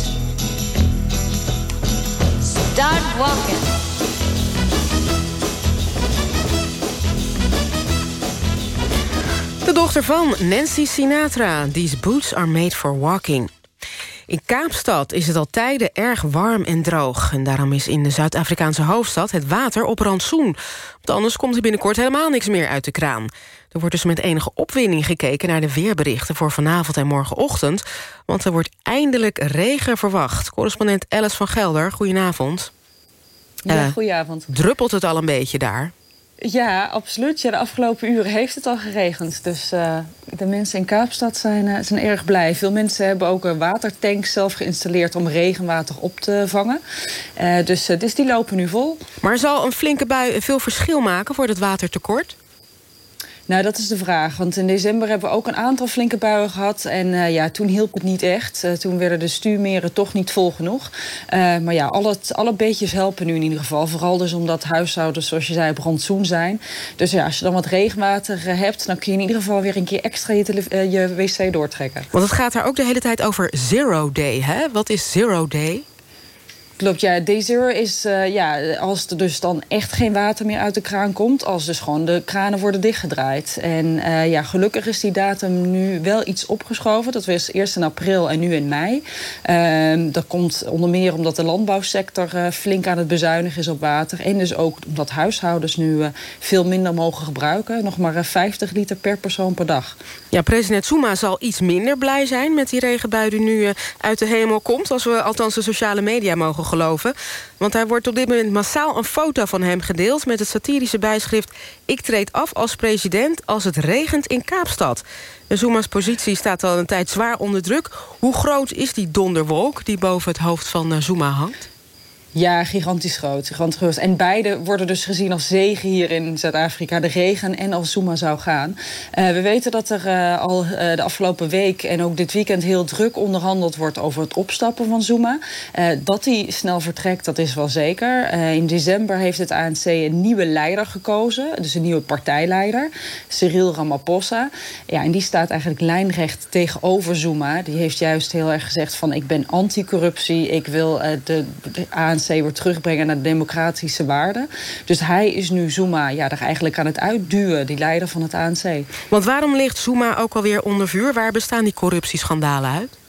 Start walking. De dochter van Nancy Sinatra. These boots are made for walking. In Kaapstad is het al tijden erg warm en droog. En daarom is in de Zuid-Afrikaanse hoofdstad het water op rantsoen. Want anders komt er binnenkort helemaal niks meer uit de kraan. Er wordt dus met enige opwinding gekeken naar de weerberichten... voor vanavond en morgenochtend. Want er wordt eindelijk regen verwacht. Correspondent Alice van Gelder, goedenavond. Ja, Eh, goedenavond. Druppelt het al een beetje daar? Ja, absoluut. Ja, de afgelopen uren heeft het al geregend. Dus eh, de mensen in Kaapstad zijn, eh, zijn erg blij. Veel mensen hebben ook een watertank zelf geïnstalleerd... om regenwater op te vangen. Dus, dus die lopen nu vol. Maar zal een flinke bui veel verschil maken voor het watertekort? Nou, dat is de vraag. Want in december hebben we ook een aantal flinke buien gehad. En eh, ja, toen hielp het niet echt. Eh, toen werden de stuurmeren toch niet vol genoeg. Eh, maar ja, alle, alle beetjes helpen nu in ieder geval. Vooral dus omdat huishoudens, zoals je zei, op rantsoen zijn. Dus ja, als je dan wat regenwater hebt... dan kun je in ieder geval weer een keer extra je, je wc doortrekken. Want het gaat daar ook de hele tijd over zero day, hè? Wat is zero day? Klopt, ja. Day zero is eh, ja, als er dus dan echt geen water meer uit de kraan komt. Als dus gewoon de kranen worden dichtgedraaid. En eh, ja, gelukkig is die datum nu wel iets opgeschoven. Dat was eerst in april en nu in mei. Ehm, dat komt onder meer omdat de landbouwsector eh, flink aan het bezuinigen is op water. En dus ook omdat huishoudens nu veel minder mogen gebruiken. Nog maar eh, 50 liter per persoon per dag. Ja, president Zuma zal iets minder blij zijn met die regenbui die nu uit de hemel komt. Als we althans de sociale media mogen geloven. Want daar wordt op dit moment massaal een foto van hem gedeeld... met het satirische bijschrift... Ik treed af als president als het regent in Kaapstad. En Zuma's positie staat al een tijd zwaar onder druk. Hoe groot is die donderwolk die boven het hoofd van Zuma hangt? Ja, gigantisch groot, gigantisch groot. En beide worden dus gezien als zegen hier in Zuid-Afrika. De regen en als Zuma zou gaan. Eh, we weten dat er eh, al eh, de afgelopen week en ook dit weekend... heel druk onderhandeld wordt over het opstappen van Zuma. Dat hij snel vertrekt, dat is wel zeker. In december heeft het ANC een nieuwe leider gekozen. Dus een nieuwe partijleider. Cyril Ramaphosa. Ja, en die staat eigenlijk lijnrecht tegenover Zuma. Die heeft juist heel erg gezegd van... ik ben anticorruptie, ik wil de, de ANC weer terugbrengen naar de democratische waarden. Dus hij is nu Zuma ja, er eigenlijk aan het uitduwen, die leider van het ANC. Want waarom ligt Zuma ook alweer onder vuur? Waar bestaan die corruptieschandalen uit?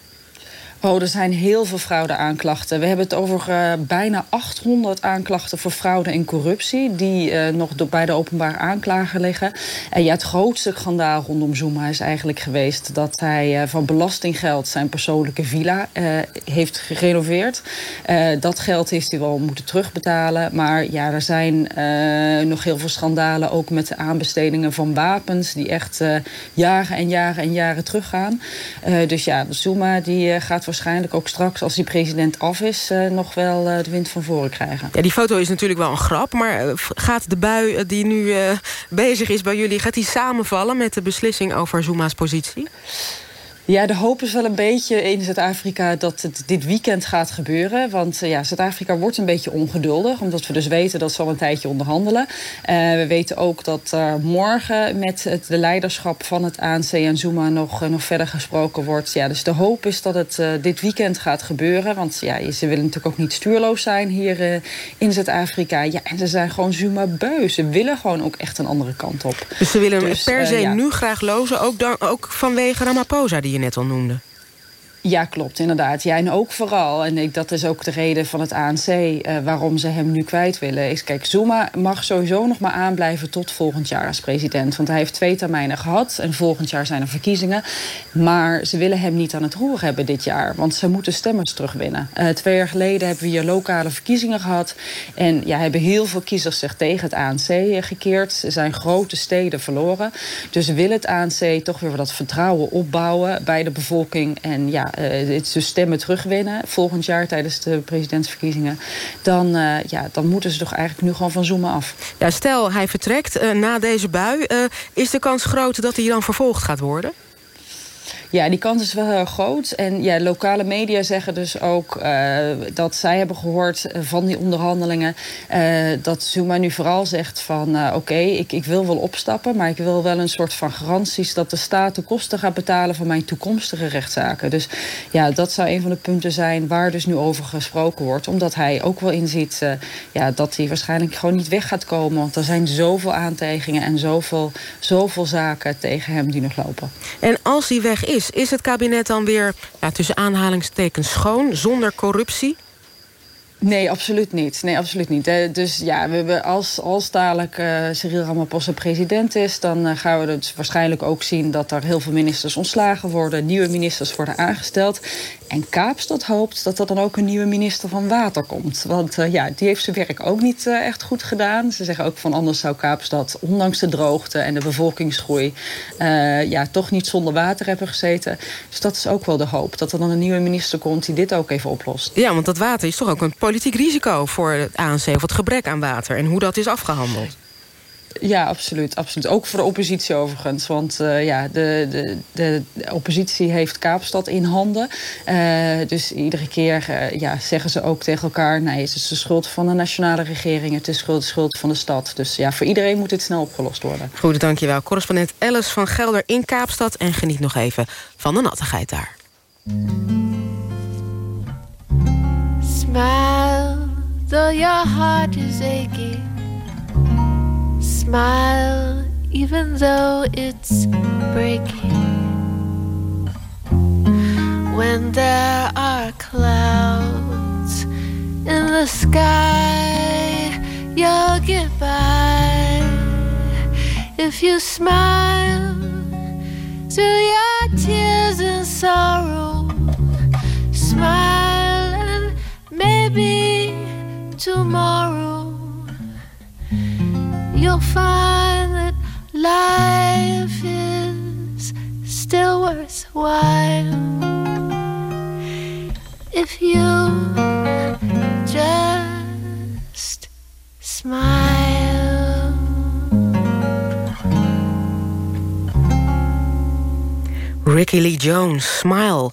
Oh, er zijn heel veel fraude-aanklachten. We hebben het over eh, bijna 800 aanklachten voor fraude en corruptie... die eh, nog bij de openbaar aanklager liggen. En ja, het grootste schandaal rondom Zuma is eigenlijk geweest... dat hij eh, van belastinggeld zijn persoonlijke villa heeft gerenoveerd. Dat geld heeft hij wel moeten terugbetalen. Maar ja, er zijn nog heel veel schandalen... ook met de aanbestedingen van wapens... die echt jaren en jaren en jaren teruggaan. Dus ja, Zuma die, eh, gaat waarschijnlijk ook straks... als die president af is, eh, nog wel eh, de wind van voren krijgen. Ja, die foto is natuurlijk wel een grap, maar eh, gaat de bui die nu bezig is bij jullie... gaat die samenvallen met de beslissing over Zuma's positie? Ja, de hoop is wel een beetje in Zuid-Afrika dat het dit weekend gaat gebeuren. Want eh, ja, Zuid-Afrika wordt een beetje ongeduldig. Omdat we dus weten dat ze al een tijdje onderhandelen. Eh, we weten ook dat er morgen met het, de leiderschap van het ANC en Zuma nog, eh, nog verder gesproken wordt. Ja, dus de hoop is dat het dit weekend gaat gebeuren. Want ja, ze willen natuurlijk ook niet stuurloos zijn hier in Zuid-Afrika. Ja, en ze zijn gewoon Zuma beu. Ze willen gewoon ook echt een andere kant op. Dus ze willen Dus, per se ja. nu graag lozen, ook, dan, ook vanwege Ramaphosa die je net al noemde. Ja, klopt, inderdaad. Ja, en ook vooral, en ik, dat is ook de reden van het ANC... eh, waarom ze hem nu kwijt willen, is... kijk, Zuma mag sowieso nog maar aanblijven tot volgend jaar als president. Want hij heeft twee termijnen gehad en volgend jaar zijn er verkiezingen. Maar ze willen hem niet aan het roer hebben dit jaar. Want ze moeten stemmers terugwinnen. Eh, twee jaar geleden hebben we hier lokale verkiezingen gehad. En ja, hebben heel veel kiezers zich tegen het ANC gekeerd. Er zijn grote steden verloren. Dus wil het ANC toch weer dat vertrouwen opbouwen bij de bevolking. En ja, eh, het dus stemmen terugwinnen volgend jaar tijdens de presidentsverkiezingen. Dan, eh, ja, dan moeten ze toch eigenlijk nu gewoon van Zuma af. Ja, stel, hij vertrekt eh, na deze bui. is de kans groot dat hij dan vervolgd gaat worden? Ja, die kans is wel heel groot. En ja, lokale media zeggen dus ook eh, dat zij hebben gehoord eh, van die onderhandelingen... eh, dat Zuma nu vooral zegt van eh, oké, ik, ik wil wel opstappen... maar ik wil wel een soort van garanties dat de staat de kosten gaat betalen... van mijn toekomstige rechtszaken. Dus ja, dat zou een van de punten zijn waar dus nu over gesproken wordt. Omdat hij ook wel inziet ja, dat hij waarschijnlijk gewoon niet weg gaat komen. Want er zijn zoveel aantijgingen en zoveel, zoveel zaken tegen hem die nog lopen. En als hij weg is, is het kabinet dan weer ja, tussen aanhalingstekens schoon, zonder corruptie? Nee, absoluut niet. Nee, absoluut niet. Eh, Dus ja, we hebben als, als dadelijk eh Cyril Ramaphosa president is... dan eh, gaan we dus waarschijnlijk ook zien dat er heel veel ministers ontslagen worden... nieuwe ministers worden aangesteld. En Kaapstad hoopt dat er dan ook een nieuwe minister van Water komt. Want ja, die heeft zijn werk ook niet echt goed gedaan. Ze zeggen ook van anders zou Kaapstad, ondanks de droogte en de bevolkingsgroei... ja, toch niet zonder water hebben gezeten. Dus dat is ook wel de hoop. Dat er dan een nieuwe minister komt die dit ook even oplost. Ja, want dat water is toch ook een politiek risico voor het ANC... of het gebrek aan water en hoe dat is afgehandeld. Ja, absoluut, absoluut. Ook voor de oppositie overigens. Want eh, ja, de, de, de, oppositie heeft Kaapstad in handen. Eh, dus iedere keer eh, ja, zeggen ze ook tegen elkaar... nee, het is de schuld van de nationale regering... het is de schuld, schuld van de stad. Dus ja, voor iedereen moet dit snel opgelost worden. Goed, dankjewel. Correspondent Alice van Gelder in Kaapstad... en geniet nog even van de nattigheid daar. Smile, though your heart is aching. Smile, even though it's breaking. When there are clouds in the sky, you'll get by. If you smile through your tears and sorrow, smile maybe tomorrow you'll find that life is still worthwhile if you just smile. Ricky Lee Jones, Smile.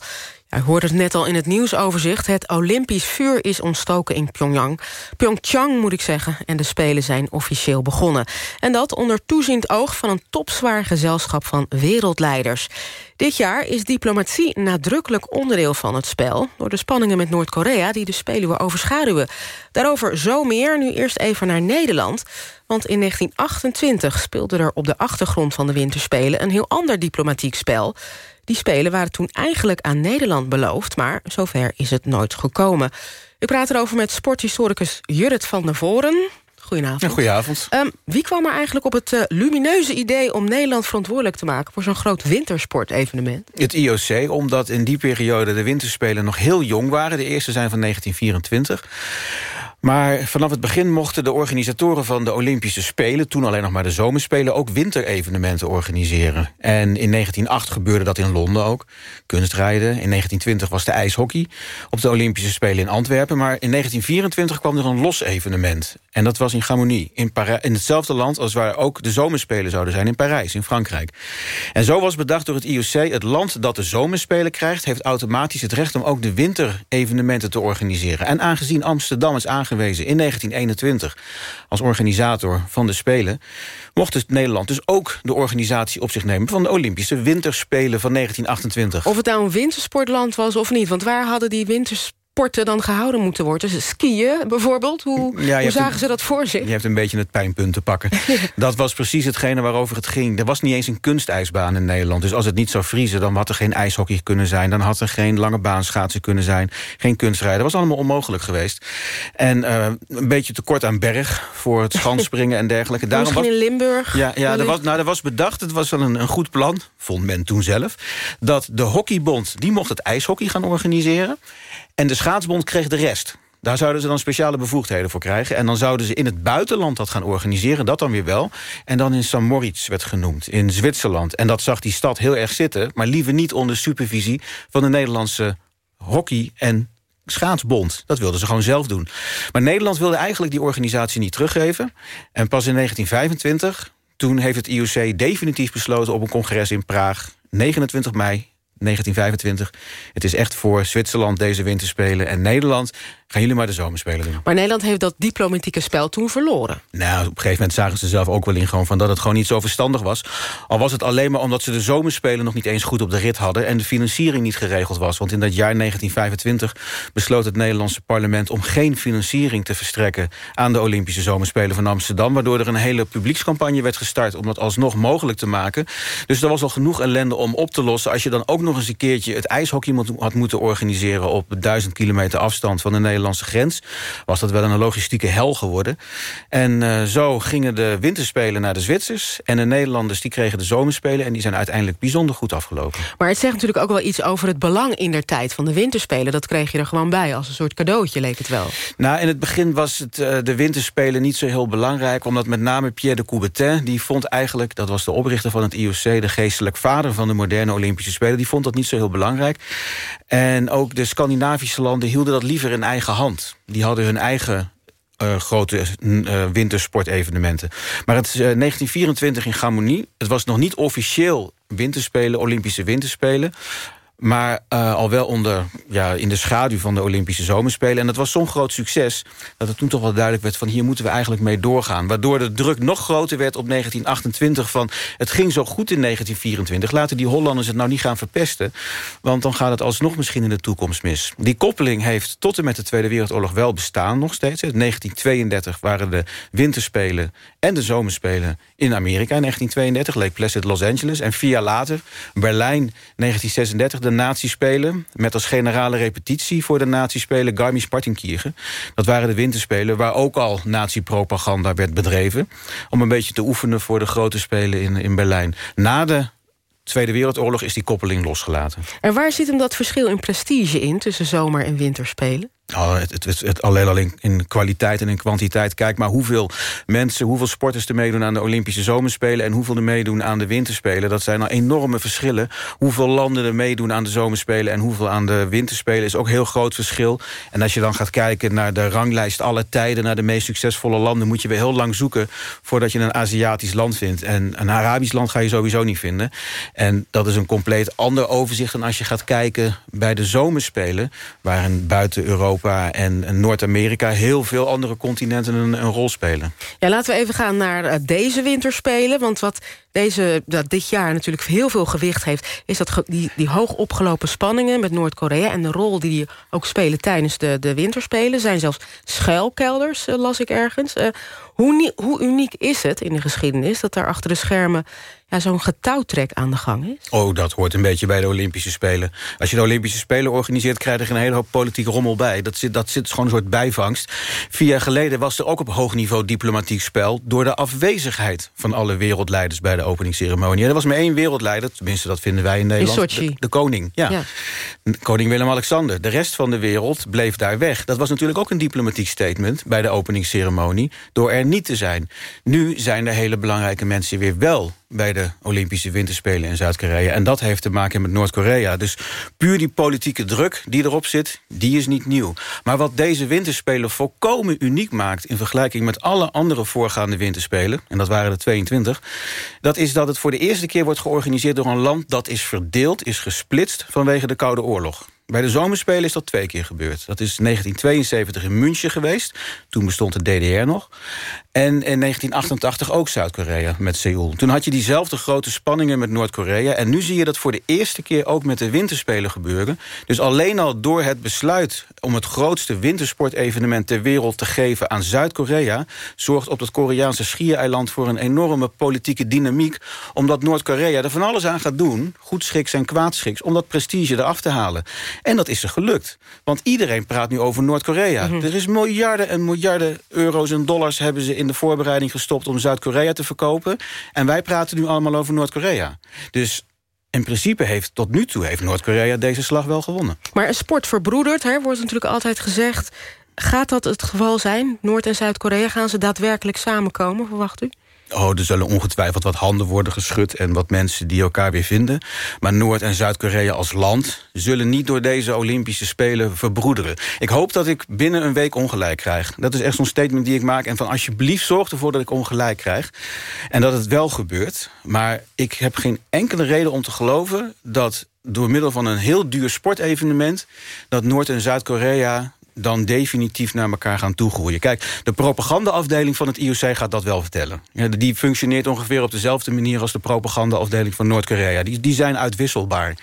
Ja, hoorde het net al in het nieuwsoverzicht. Het Olympisch vuur is ontstoken in Pyongyang. Pyeongchang moet ik zeggen. En de Spelen zijn officieel begonnen. En dat onder toeziend oog van een topzwaar gezelschap van wereldleiders. Dit jaar is diplomatie nadrukkelijk onderdeel van het spel... door de spanningen met Noord-Korea die de Spelen overschaduwen. Daarover zo meer, nu eerst even naar Nederland. Want in 1928 speelde er op de achtergrond van de Winterspelen... een heel ander diplomatiek spel... Die spelen waren toen eigenlijk aan Nederland beloofd... maar zover is het nooit gekomen. Ik praat erover met sporthistoricus Jurrit van der Voren. Goedenavond. Ja, goedenavond. Ehm, wie kwam er eigenlijk op het eh, lumineuze idee... om Nederland verantwoordelijk te maken... voor zo'n groot wintersportevenement? Het IOC, omdat in die periode de winterspelen nog heel jong waren. De eerste zijn van 1924. Maar vanaf het begin mochten de organisatoren van de Olympische Spelen... toen alleen nog maar de zomerspelen, ook winterevenementen organiseren. En in 1908 gebeurde dat in Londen ook. Kunstrijden. In 1920 was de ijshockey op de Olympische Spelen in Antwerpen. Maar in 1924 kwam er een los evenement. En dat was in Chamonix, in, in hetzelfde land... als waar ook de zomerspelen zouden zijn in Parijs, in Frankrijk. En zo was bedacht door het IOC... het land dat de zomerspelen krijgt... heeft automatisch het recht om ook de winterevenementen te organiseren. En aangezien Amsterdam is aangewezen in 1921... als organisator van de Spelen... mocht dus Nederland dus ook de organisatie op zich nemen... van de Olympische Winterspelen van 1928. Of het nou een wintersportland was of niet. Want waar hadden die wintersporten dan gehouden moeten worden? Dus skiën bijvoorbeeld, hoe, Ja, hoe zagen een- ze dat voor zich? Je hebt een beetje het pijnpunt te pakken. Dat was precies hetgene waarover het ging. Er was niet eens een kunstijsbaan in Nederland. Dus als het niet zou vriezen, dan had er geen ijshockey kunnen zijn. Dan had er geen lange baanschaatsen kunnen zijn. Geen kunstrijden. Dat was allemaal onmogelijk geweest. En eh, een beetje tekort aan berg voor het schanspringen en dergelijke. Misschien in Limburg? Ja, ja er, was, nou, er was bedacht, het was wel een, een goed plan, vond men toen zelf... dat de hockeybond, die mocht het ijshockey gaan organiseren... en de schaatsbond kreeg de rest. Daar zouden ze dan speciale bevoegdheden voor krijgen. En dan zouden ze in het buitenland dat gaan organiseren, dat dan weer wel. En dan in St. Moritz werd genoemd, in Zwitserland. En dat zag die stad heel erg zitten... maar liever niet onder supervisie van de Nederlandse hockey- en schaatsbond. Dat wilden ze gewoon zelf doen. Maar Nederland wilde eigenlijk die organisatie niet teruggeven. En pas in 1925, toen heeft het IOC definitief besloten... op een congres in Praag, 29 mei 1925. Het is echt voor Zwitserland deze winterspelen. En Nederland gaan jullie maar de zomerspelen doen. Maar Nederland heeft dat diplomatieke spel toen verloren. Nou, op een gegeven moment zagen ze zelf ook wel in... Gewoon van dat het gewoon niet zo verstandig was. Al was het alleen maar omdat ze de zomerspelen... nog niet eens goed op de rit hadden... en de financiering niet geregeld was. Want in dat jaar 1925 besloot het Nederlandse parlement... om geen financiering te verstrekken... aan de Olympische Zomerspelen van Amsterdam... waardoor er een hele publiekscampagne werd gestart... om dat alsnog mogelijk te maken. Dus er was al genoeg ellende om op te lossen... als je dan ook nog eens een keertje het ijshockey had moeten organiseren... op duizend kilometer afstand van de Nederlandse grens... was dat wel een logistieke hel geworden. En eh, zo gingen de winterspelen naar de Zwitsers... en de Nederlanders die kregen de zomerspelen... en die zijn uiteindelijk bijzonder goed afgelopen. Maar het zegt natuurlijk ook wel iets over het belang in der tijd van de winterspelen. Dat kreeg je er gewoon bij, als een soort cadeautje leek het wel. Nou, in het begin was het, eh, de winterspelen niet zo heel belangrijk... omdat met name Pierre de Coubertin, die vond eigenlijk... dat was de oprichter van het IOC, de geestelijk vader van de moderne Olympische Spelen... die vond dat niet zo heel belangrijk. En ook de Scandinavische landen hielden dat liever in eigen hand. Die hadden hun eigen eh, grote eh, wintersportevenementen. Maar het is eh, 1924 in Chamonix. Het was nog niet officieel winterspelen, Olympische winterspelen... Maar eh, al wel onder, ja, in de schaduw van de Olympische Zomerspelen. En dat was zo'n groot succes dat het toen toch wel duidelijk werd... van hier moeten we eigenlijk mee doorgaan. Waardoor de druk nog groter werd op 1928 van... het ging zo goed in 1924, laten die Hollanders het nou niet gaan verpesten... want dan gaat het alsnog misschien in de toekomst mis. Die koppeling heeft tot en met de Tweede Wereldoorlog wel bestaan nog steeds. In 1932 waren de winterspelen en de zomerspelen in Amerika. In 1932 Lake Placid Los Angeles. En vier jaar later, Berlijn 1936, de nazispelen... met als generale repetitie voor de nazispelen Garmisch-Partenkirchen. Dat waren de winterspelen waar ook al nazi-propaganda werd bedreven... om een beetje te oefenen voor de grote spelen in, in Berlijn. Na de Tweede Wereldoorlog is die koppeling losgelaten. En waar zit hem dat verschil in prestige in tussen zomer- en winterspelen? Oh, het, het, het, alleen al in, in kwaliteit en in kwantiteit. Kijk maar hoeveel mensen, hoeveel sporters er meedoen aan de Olympische Zomerspelen... en hoeveel er meedoen aan de Winterspelen. Dat zijn al enorme verschillen. Hoeveel landen er meedoen aan de Zomerspelen... en hoeveel aan de Winterspelen is ook een heel groot verschil. En als je dan gaat kijken naar de ranglijst alle tijden... naar de meest succesvolle landen... moet je weer heel lang zoeken voordat je een Aziatisch land vindt. En een Arabisch land ga je sowieso niet vinden. En dat is een compleet ander overzicht dan als je gaat kijken bij de Zomerspelen... waarin buiten Europa en Noord-Amerika... heel veel andere continenten een, een rol spelen. Ja, laten we even gaan naar eh, deze winterspelen. Want wat deze, dat dit jaar natuurlijk heel veel gewicht heeft... is dat die, die hoog opgelopen spanningen met Noord-Korea... en de rol die die ook spelen tijdens de, de winterspelen. zijn zelfs schuilkelders, eh, las ik ergens. Eh, hoe, hoe uniek is het in de geschiedenis... dat daar achter de schermen ja, zo'n getouwtrek aan de gang is? Oh, dat hoort een beetje bij de Olympische Spelen. Als je de Olympische Spelen organiseert... krijg je een hele hoop politiek rommel bij. Dat zit, dat zit gewoon een soort bijvangst. Vier jaar geleden was er ook op hoog niveau diplomatiek spel... door de afwezigheid van alle wereldleiders bij de openingsceremonie. En er was maar één wereldleider, tenminste dat vinden wij in Nederland. Sochi. De, de koning, ja. Ja. Koning Willem-Alexander. De rest van de wereld bleef daar weg. Dat was natuurlijk ook een diplomatiek statement bij de openingsceremonie... door er niet te zijn. Nu zijn er hele belangrijke mensen weer wel bij de Olympische Winterspelen in Zuid-Korea. En dat heeft te maken met Noord-Korea. Dus puur die politieke druk die erop zit, die is niet nieuw. Maar wat deze winterspelen volkomen uniek maakt... in vergelijking met alle andere voorgaande winterspelen... en dat waren er 22... dat is dat het voor de eerste keer wordt georganiseerd door een land... dat is verdeeld, is gesplitst vanwege de Koude Oorlog. Bij de zomerspelen is dat twee keer gebeurd. Dat is 1972 in München geweest. Toen bestond de DDR nog. En in 1988 ook Zuid-Korea met Seoul. Toen had je diezelfde grote spanningen met Noord-Korea. En nu zie je dat voor de eerste keer ook met de winterspelen gebeuren. Dus alleen al door het besluit om het grootste wintersportevenement ter wereld te geven aan Zuid-Korea... zorgt op het Koreaanse schiereiland voor een enorme politieke dynamiek... omdat Noord-Korea er van alles aan gaat doen, goedschiks en kwaadschiks... om dat prestige eraf te halen. En dat is er gelukt. Want iedereen praat nu over Noord-Korea. Er is miljarden en miljarden euro's en dollars hebben ze in de voorbereiding gestopt... om Zuid-Korea te verkopen. En wij praten nu allemaal over Noord-Korea. Dus in principe heeft tot nu toe heeft Noord-Korea deze slag wel gewonnen. Maar een sport verbroedert, hè, wordt natuurlijk altijd gezegd. Gaat dat het geval zijn? Noord- en Zuid-Korea, gaan ze daadwerkelijk samenkomen, verwacht u? Oh, er zullen ongetwijfeld wat handen worden geschud... en wat mensen die elkaar weer vinden. Maar Noord- en Zuid-Korea als land... zullen niet door deze Olympische Spelen verbroederen. Ik hoop dat ik binnen een week ongelijk krijg. Dat is echt zo'n statement die ik maak. En van alsjeblieft zorg ervoor dat ik ongelijk krijg. En dat het wel gebeurt. Maar ik heb geen enkele reden om te geloven... dat door middel van een heel duur sportevenement... dat Noord- en Zuid-Korea dan definitief naar elkaar gaan toegroeien. Kijk, de propagandaafdeling van het IOC gaat dat wel vertellen. Ja, die functioneert ongeveer op dezelfde manier... als de propagandaafdeling van Noord-Korea. Die, die zijn uitwisselbaar.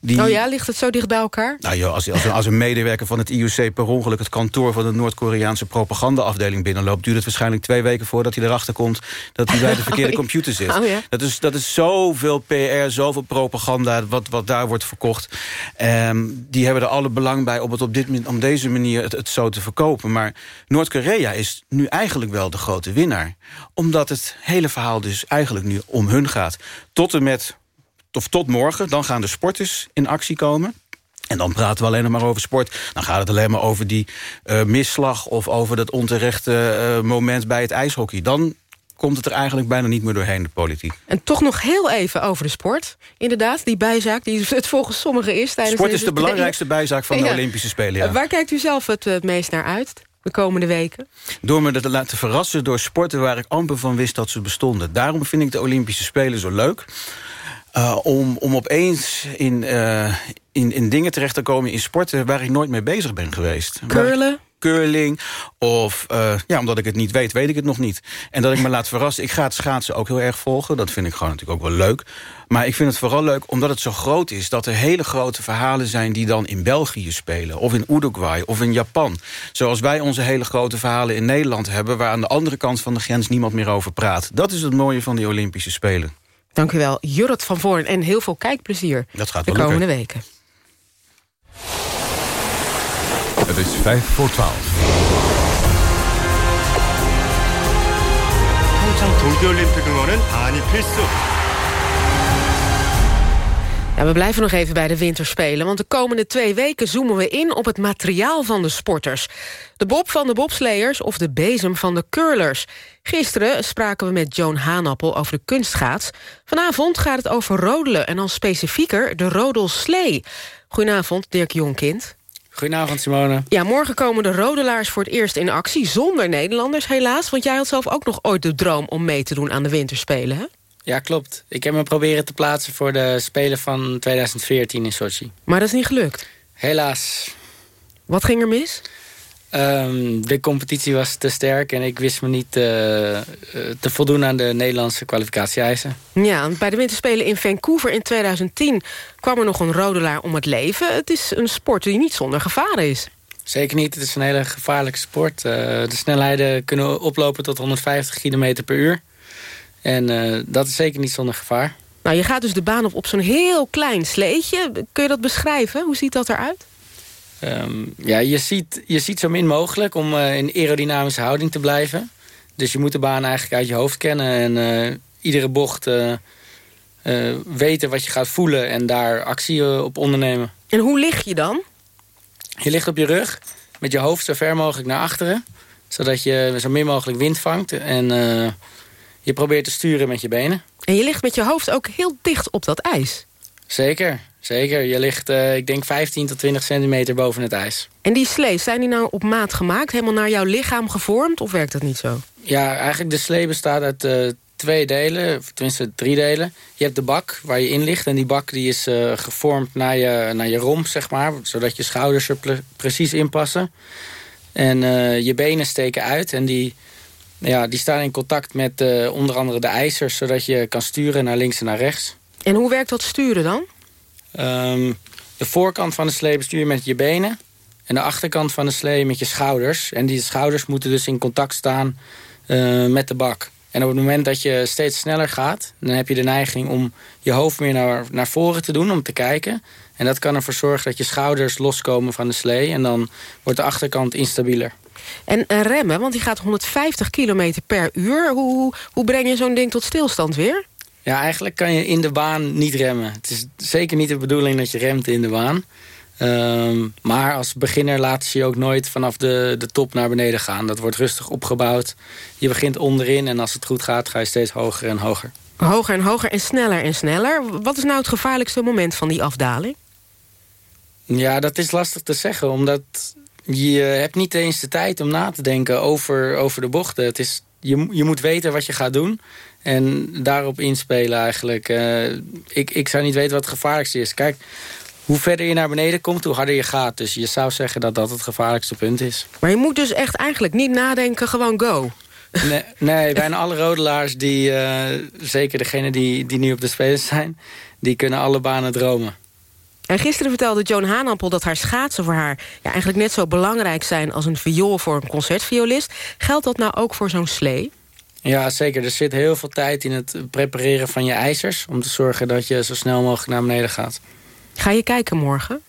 Die, Oh ja, ligt het zo dicht bij elkaar? nou joh, als, als, een, als een medewerker van het IOC per ongeluk... het kantoor van de Noord-Koreaanse propagandaafdeling binnenloopt... duurt het waarschijnlijk twee weken voordat hij erachter komt... dat hij bij de verkeerde Oh, computer zit. oh ja. dat, is, dat is zoveel PR, zoveel propaganda... wat, wat daar wordt verkocht. Ehm, die hebben er alle belang bij om het op, dit, om deze manier het, het zo te verkopen. Maar Noord-Korea is nu eigenlijk wel de grote winnaar. Omdat het hele verhaal dus eigenlijk nu om hun gaat. Tot en met of tot morgen, dan gaan de sporters in actie komen. En dan praten we alleen maar over sport. Dan gaat het alleen maar over die eh, misslag... of over dat onterechte eh, moment bij het ijshockey. Dan komt het er eigenlijk bijna niet meer doorheen, de politiek. En toch nog heel even over de sport. Inderdaad, die bijzaak die het volgens sommigen is. Tijdens Sport is de belangrijkste bijzaak van de. Olympische Spelen. Ja. Waar kijkt u zelf het, het meest naar uit de komende weken? Door me te laten verrassen door sporten waar ik amper van wist dat ze bestonden. Daarom vind ik de Olympische Spelen zo leuk. Uh, om, om opeens in, uh, in, in dingen terecht te komen in sporten... waar ik nooit mee bezig ben geweest. Curlen? Curling. Of uh, ja, omdat ik het niet weet, weet ik het nog niet. En dat ik me laat verrassen. Ik ga het schaatsen ook heel erg volgen. Dat vind ik gewoon natuurlijk ook wel leuk. Maar ik vind het vooral leuk omdat het zo groot is... dat er hele grote verhalen zijn die dan in België spelen... of in Uruguay of in Japan. Zoals wij onze hele grote verhalen in Nederland hebben... waar aan de andere kant van de grens niemand meer over praat. Dat is het mooie van die Olympische Spelen. Dank u wel, Jurrit van Voorn. En heel veel kijkplezier Dat gaat de komende lukken. weken. Het is vijf voor twaalf. 평창 동계올림픽 응원은 반이 필수. Ja, we blijven nog even bij de winterspelen, want de komende twee weken zoomen we in op het materiaal van de sporters. De bob van de bobsleiers of de bezem van de curlers. Gisteren spraken we met Joan Haanappel over de kunstschaats. Vanavond gaat het over rodelen en dan specifieker de rodelslee. Goedenavond, Dirk Jonkind. Goedenavond, Simone. Ja, morgen komen de rodelaars voor het eerst in actie, zonder Nederlanders helaas. Want jij had zelf ook nog ooit de droom om mee te doen aan de winterspelen, hè? Ja, klopt. Ik heb me proberen te plaatsen voor de Spelen van 2014 in Sochi. Maar dat is niet gelukt. Helaas. Wat ging er mis? Um, de competitie was te sterk en ik wist me niet uh, uh, te voldoen aan de Nederlandse kwalificatie-eisen. Ja, bij de winterspelen in Vancouver in 2010 kwam er nog een rodelaar om het leven. Het is een sport die niet zonder gevaren is. Zeker niet. Het is een hele gevaarlijke sport. Uh, de snelheden kunnen oplopen tot 150 km per uur. En uh, dat is zeker niet zonder gevaar. Nou, je gaat dus de baan op op zo'n heel klein sleetje. Kun je dat beschrijven? Hoe ziet dat eruit? Um, ja, je ziet, je ziet zo min mogelijk om uh, in aerodynamische houding te blijven. Dus je moet de baan eigenlijk uit je hoofd kennen. En uh, iedere bocht eh, eh, weten wat je gaat voelen... en daar actie eh, op ondernemen. En hoe lig je dan? Je ligt op je rug met je hoofd zo ver mogelijk naar achteren. Zodat je zo min mogelijk wind vangt. En eh, je probeert te sturen met je benen. En je ligt met je hoofd ook heel dicht op dat ijs. Zeker, zeker. Je ligt, eh, ik denk, 15 tot 20 centimeter boven het ijs. En die slees, zijn die nou op maat gemaakt? Helemaal naar jouw lichaam gevormd? Of werkt dat niet zo? Ja, eigenlijk de slee bestaat uit eh, twee delen, of tenminste drie delen. Je hebt de bak waar je in ligt en die bak die is eh, gevormd naar je, naar je romp, zeg maar. Zodat je schouders er precies in passen. En je benen steken uit en die, ja, die staan in contact met onder andere de ijzers... zodat je kan sturen naar links en naar rechts. En hoe werkt dat sturen dan? Ehm, de voorkant van de slee bestuur je met je benen. En de achterkant van de slee met je schouders. En die schouders moeten dus in contact staan eh, met de bak. En op het moment dat je steeds sneller gaat... dan heb je de neiging om je hoofd meer naar, naar voren te doen, om te kijken. En dat kan ervoor zorgen dat je schouders loskomen van de slee. En dan wordt de achterkant instabieler. En eh, remmen, want die gaat 150 km per uur. Hoe, hoe breng je zo'n ding tot stilstand weer? Ja, eigenlijk kan je in de baan niet remmen. Het is zeker niet de bedoeling dat je remt in de baan. Ehm, maar als beginner laat ze je ook nooit vanaf de, de top naar beneden gaan. Dat wordt rustig opgebouwd. Je begint onderin en als het goed gaat ga je steeds hoger en hoger. Hoger en hoger en sneller en sneller. Wat is nou het gevaarlijkste moment van die afdaling? Ja, dat is lastig te zeggen, omdat je hebt niet eens de tijd om na te denken over, over de bochten. Het is, je, je moet weten wat je gaat doen en daarop inspelen eigenlijk. Eh, ik, ik zou niet weten wat het gevaarlijkste is. Kijk, hoe verder je naar beneden komt, hoe harder je gaat. Dus je zou zeggen dat dat het gevaarlijkste punt is. Maar je moet dus echt eigenlijk niet nadenken, gewoon go. Nee, nee bijna alle rodelaars, die, eh, zeker degene die, die nu op de spelers zijn... die kunnen alle banen dromen. En gisteren vertelde Joan Haanappel dat haar schaatsen voor haar... Ja, eigenlijk net zo belangrijk zijn als een viool voor een concertviolist. Geldt dat nou ook voor zo'n slee? Ja, zeker. Er zit heel veel tijd in het prepareren van je ijzers... om te zorgen dat je zo snel mogelijk naar beneden gaat. Ga je kijken morgen?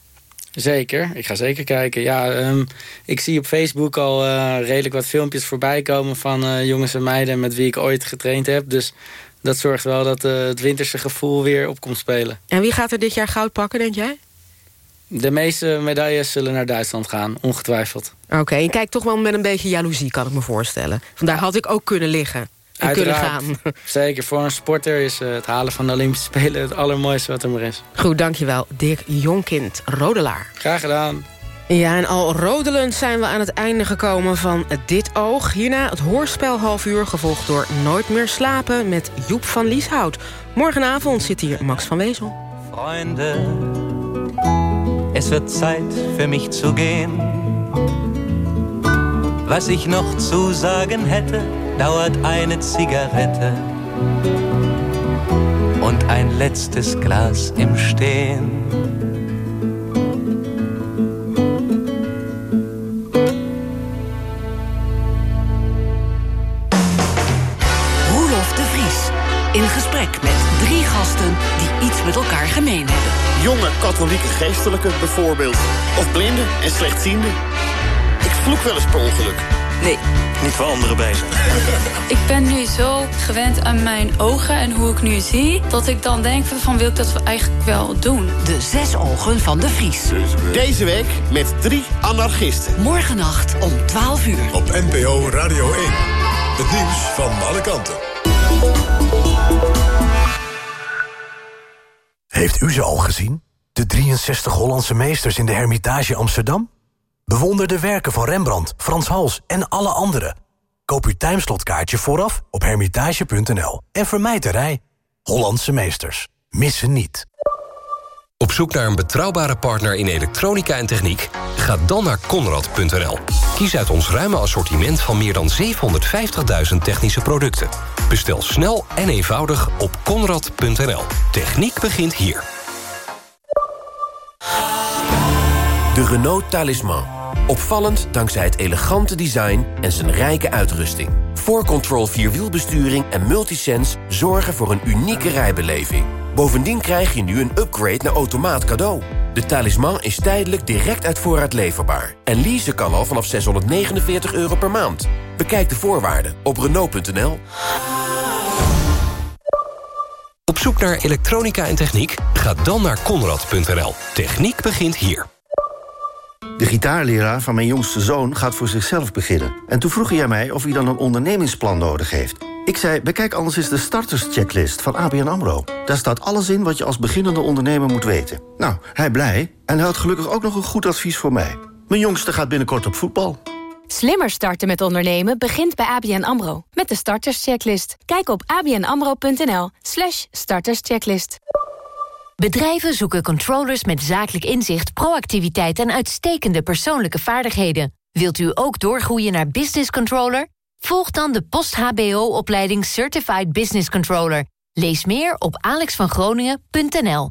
Zeker, ik ga zeker kijken. Ja, ehm, ik zie op Facebook al eh, redelijk wat filmpjes voorbij komen... van eh, jongens en meiden met wie ik ooit getraind heb. Dus dat zorgt wel dat eh, het winterse gevoel weer op komt spelen. En wie gaat er dit jaar goud pakken, denk jij? De meeste medailles zullen naar Duitsland gaan, ongetwijfeld. Oké, je kijkt toch wel met een beetje jaloezie, kan ik me voorstellen. Vandaar had ik ook kunnen liggen en kunnen gaan. Zeker, voor een sporter is eh, het halen van de Olympische Spelen... het allermooiste wat er maar is. Goed, dankjewel. Dirk Jonkind, rodelaar. Graag gedaan. Ja, en al rodelend zijn we aan het einde gekomen van Dit Oog. Hierna het hoorspel half uur, gevolgd door Nooit meer slapen... met Joep van Lieshout. Morgenavond zit hier Max van Wezel. Es wird Zeit für mich zu gehen. Was ich noch zu sagen hätte, dauert eine Zigarette und ein letztes Glas im Stehen. Roelof de Vries. In gesprek met drie gasten die iets met elkaar gemeen hebben. Jonge katholieke geestelijke bijvoorbeeld. Of blinden en slechtzienden. Ik vloek wel eens per ongeluk. Nee. Niet voor anderen bezig. Ik ben nu zo gewend aan mijn ogen en hoe ik nu zie... dat ik dan denk van wil ik dat eigenlijk wel doen. De zes ogen van de Vries. Deze week met drie anarchisten. Morgennacht om 12 uur. Op NPO Radio 1. Het nieuws van alle kanten. Heeft u ze al gezien? De 63 Hollandse meesters in de Hermitage Amsterdam? Bewonder de werken van Rembrandt, Frans Hals en alle anderen. Koop uw timeslotkaartje vooraf op hermitage.nl. En vermijd de rij. Hollandse meesters. Missen niet. Op zoek naar een betrouwbare partner in elektronica en techniek? Ga dan naar Conrad.nl. Kies uit ons ruime assortiment van meer dan 750.000 technische producten. Bestel snel en eenvoudig op Conrad.nl. Techniek begint hier. De Renault Talisman. Opvallend dankzij het elegante design en zijn rijke uitrusting. 4Control Vierwielbesturing en Multisense zorgen voor een unieke rijbeleving. Bovendien krijg je nu een upgrade naar automaat cadeau. De Talisman is tijdelijk direct uit voorraad leverbaar. En leasen kan al vanaf 649 euro per maand. Bekijk de voorwaarden op Renault.nl. zoek naar elektronica en techniek? Ga dan naar konrad.nl. Techniek begint hier. De gitaarleraar van mijn jongste zoon gaat voor zichzelf beginnen. En toen vroeg hij mij of hij dan een ondernemingsplan nodig heeft. Ik zei, bekijk anders eens de starterschecklist van ABN AMRO. Daar staat alles in wat je als beginnende ondernemer moet weten. Nou, hij blij en hij had gelukkig ook nog een goed advies voor mij. Mijn jongste gaat binnenkort op voetbal. Slimmer starten met ondernemen begint bij ABN AMRO. Met de starterschecklist. Kijk op abnamro.nl slash starterschecklist. Bedrijven zoeken controllers met zakelijk inzicht, proactiviteit en uitstekende persoonlijke vaardigheden. Wilt u ook doorgroeien naar business controller? Volg dan de post-HBO-opleiding Certified Business Controller. Lees meer op alexvangroningen.nl.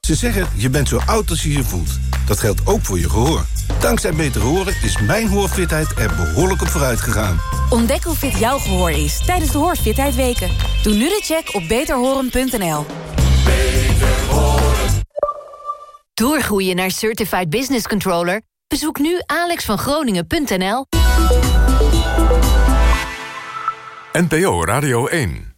Ze zeggen, je bent zo oud als je je voelt. Dat geldt ook voor je gehoor. Dankzij Beter Horen is mijn hoorfitheid er behoorlijk op vooruit gegaan. Ontdek hoe fit jouw gehoor is tijdens de Hoorfitheid Weken. Doe nu de check op beterhoren.nl. Doorgroeien naar Certified Business Controller? Bezoek nu alexvangroningen.nl. NPO Radio 1